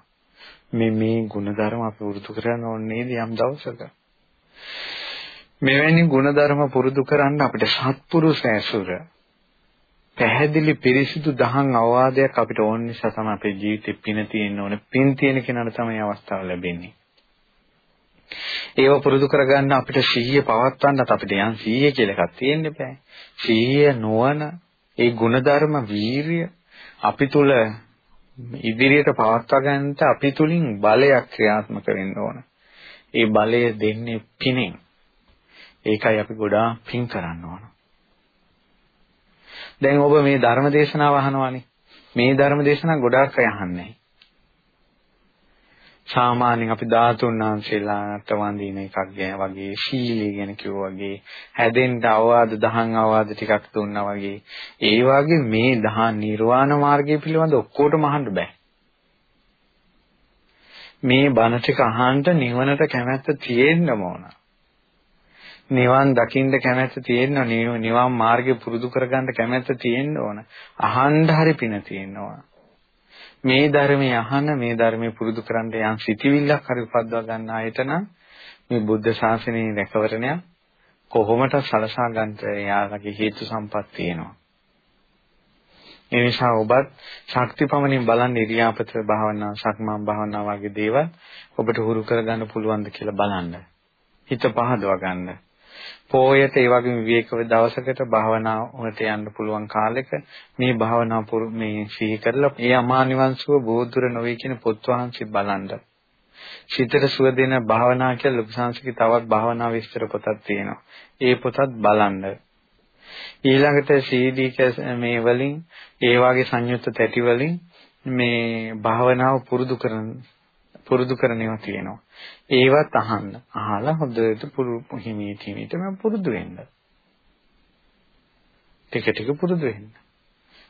මේ මේ ಗುಣධර්ම අපි පුරුදු කරන්න ඕනේ නේද යම් දවසක මෙවැනි ගුණධර්ම පුරුදු කරන්න අපිට සත්පුරුෂ ඇසුර පැහැදිලි පිරිසිදු දහම් අවවාදයක් අපිට ඕන නිසා තමයි අපේ ජීවිතේ පින තියෙන්න ඕනේ. පින් තියෙන කෙනාට තමයි අවස්ථාව ලැබෙන්නේ. ඒව පුරුදු කරගන්න අපිට සිහිය පවත්වන්නත් අපිට යන් සිහිය කියලා එකක් තියෙන්න බෑ. සිහිය නොවන ඒ ගුණධර්ම වීරිය අපි තුල ඉදිරියට පවත්වා ගන්නට අපි තුලින් බලයක් ක්‍රියාත්මක වෙන්න ඕන. ඒ බලය දෙන්නේ පිනෙන්. ඒකයි අපි ගොඩාක් පින් කරන්න ඕන. දැන් ඔබ මේ ධර්ම දේශනාව අහනවානේ. මේ ධර්ම දේශනාව ගොඩාක් අය අහන්නේ. සාමාන්‍යයෙන් අපි ධාතුන් වහන්සේලාට වඳින එකක් ගැන වගේ ශීලයේ ගැන කිව්වා වගේ හැදෙන්න අවවාද දහම් අවවාද ටිකක් දුන්නා වගේ ඒ වගේ මේ දහම් නිර්වාණ මාර්ගය පිළිබඳ ඔක්කොටම අහන්න බෑ මේ බණ ටික අහන්න නිවනට කැමැත්ත තියෙන්න ඕන නිවන් දකින්න කැමැත්ත තියෙන්න නිවන් මාර්ගය පුරුදු කරගන්න කැමැත්ත තියෙන්න ඕන අහන්න හරි පින තියෙන්න ඕන මේ ධර්මයේ අහන මේ ධර්මයේ පුරුදු කරන්න යම් සිටිවිල්ලක් හරි උපද්දවා ගන්න ආයත නම් මේ බුද්ධ ශාසනයේ රැකවරණය කොහොමද සලසා ගන්නට යාලගේ හේතු සම්පත් තියෙනවා. ඒ නිසා ඔබත් ශක්තිපමණින් බලන්න ඉරියාපත භාවනා, සක්මන් භාවනා වගේ දේවල් ඔබට හුරු කරගන්න පුළුවන්ද කියලා බලන්න. හිත පහදවා ගන්න. පෝයට ඒ වගේ විවේකව දවසකට භාවනාවට යන්න පුළුවන් කාලෙක මේ භාවනාව මේ සිහි කරලා ඒ අමා නිවන් සුව බෝධුර නොවේ කියන පොත් වහන්සේ බලන්න. සිතට සුව දෙන භාවනා කියලා ලොකුසංශකේ තවත් භාවනා විස්තර පොතක් තියෙනවා. ඒ පොතත් බලන්න. ඊළඟට CD මේ වලින් ඒ වගේ සංයුක්ත තැටි වලින් මේ භාවනාව පුරුදු කරන පුරුදු කරන ඒවා තියෙනවා. ඒවත් අහන්න. අහලා හොඳට පුරුදු හිමීට හිමීට මම පුරුදු වෙන්න. ටික ටික පුරුදු වෙන්න.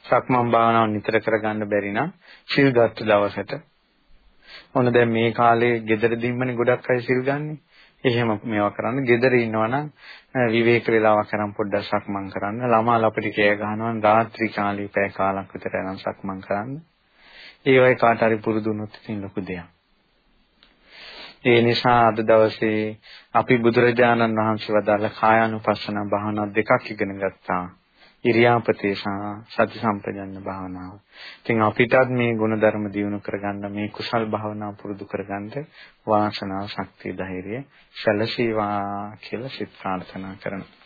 සක්මන් භාවනාව නිතර කරගන්න බැරි නම් සිල් ගත්ත දවසට ඔන්න දැන් මේ කාලේ ගෙදරදීමනේ ගොඩක් අය සිල් ගන්නේ. එහෙම මේවා කරන්න. ගෙදර ඉන්නවනම් විවේක වේලාවක් කරන් පොඩ්ඩක් සක්මන් කරන්න. ළමා අපිට කෑ ගහනවා රාත්‍රී කාලේ පැය කාලක් විතර යන සක්මන් කරන්න. ඒ වගේ කාට හරි පුරුදු වුණොත් ඉතින් ලොකු දෙයක්. ඒ නිසා අද දවසේ අපි බුදුරජාණන් වහන්සේ වදාළ කායානුපස්සන භාවනා දෙකක් ඉගෙන ගත්තා. ඉරියාපතේ සති සම්පජඤ්ඤ භාවනාව. ඉතින් අපිටත් මේ ගුණධර්ම දියුණු කරගන්න මේ කුසල් භාවනාව පුරුදු කරගන්න වාසනාව ශක්තිය ධෛර්යය සැලසීවා කියලා සිත ප්‍රාර්ථනා කරනවා.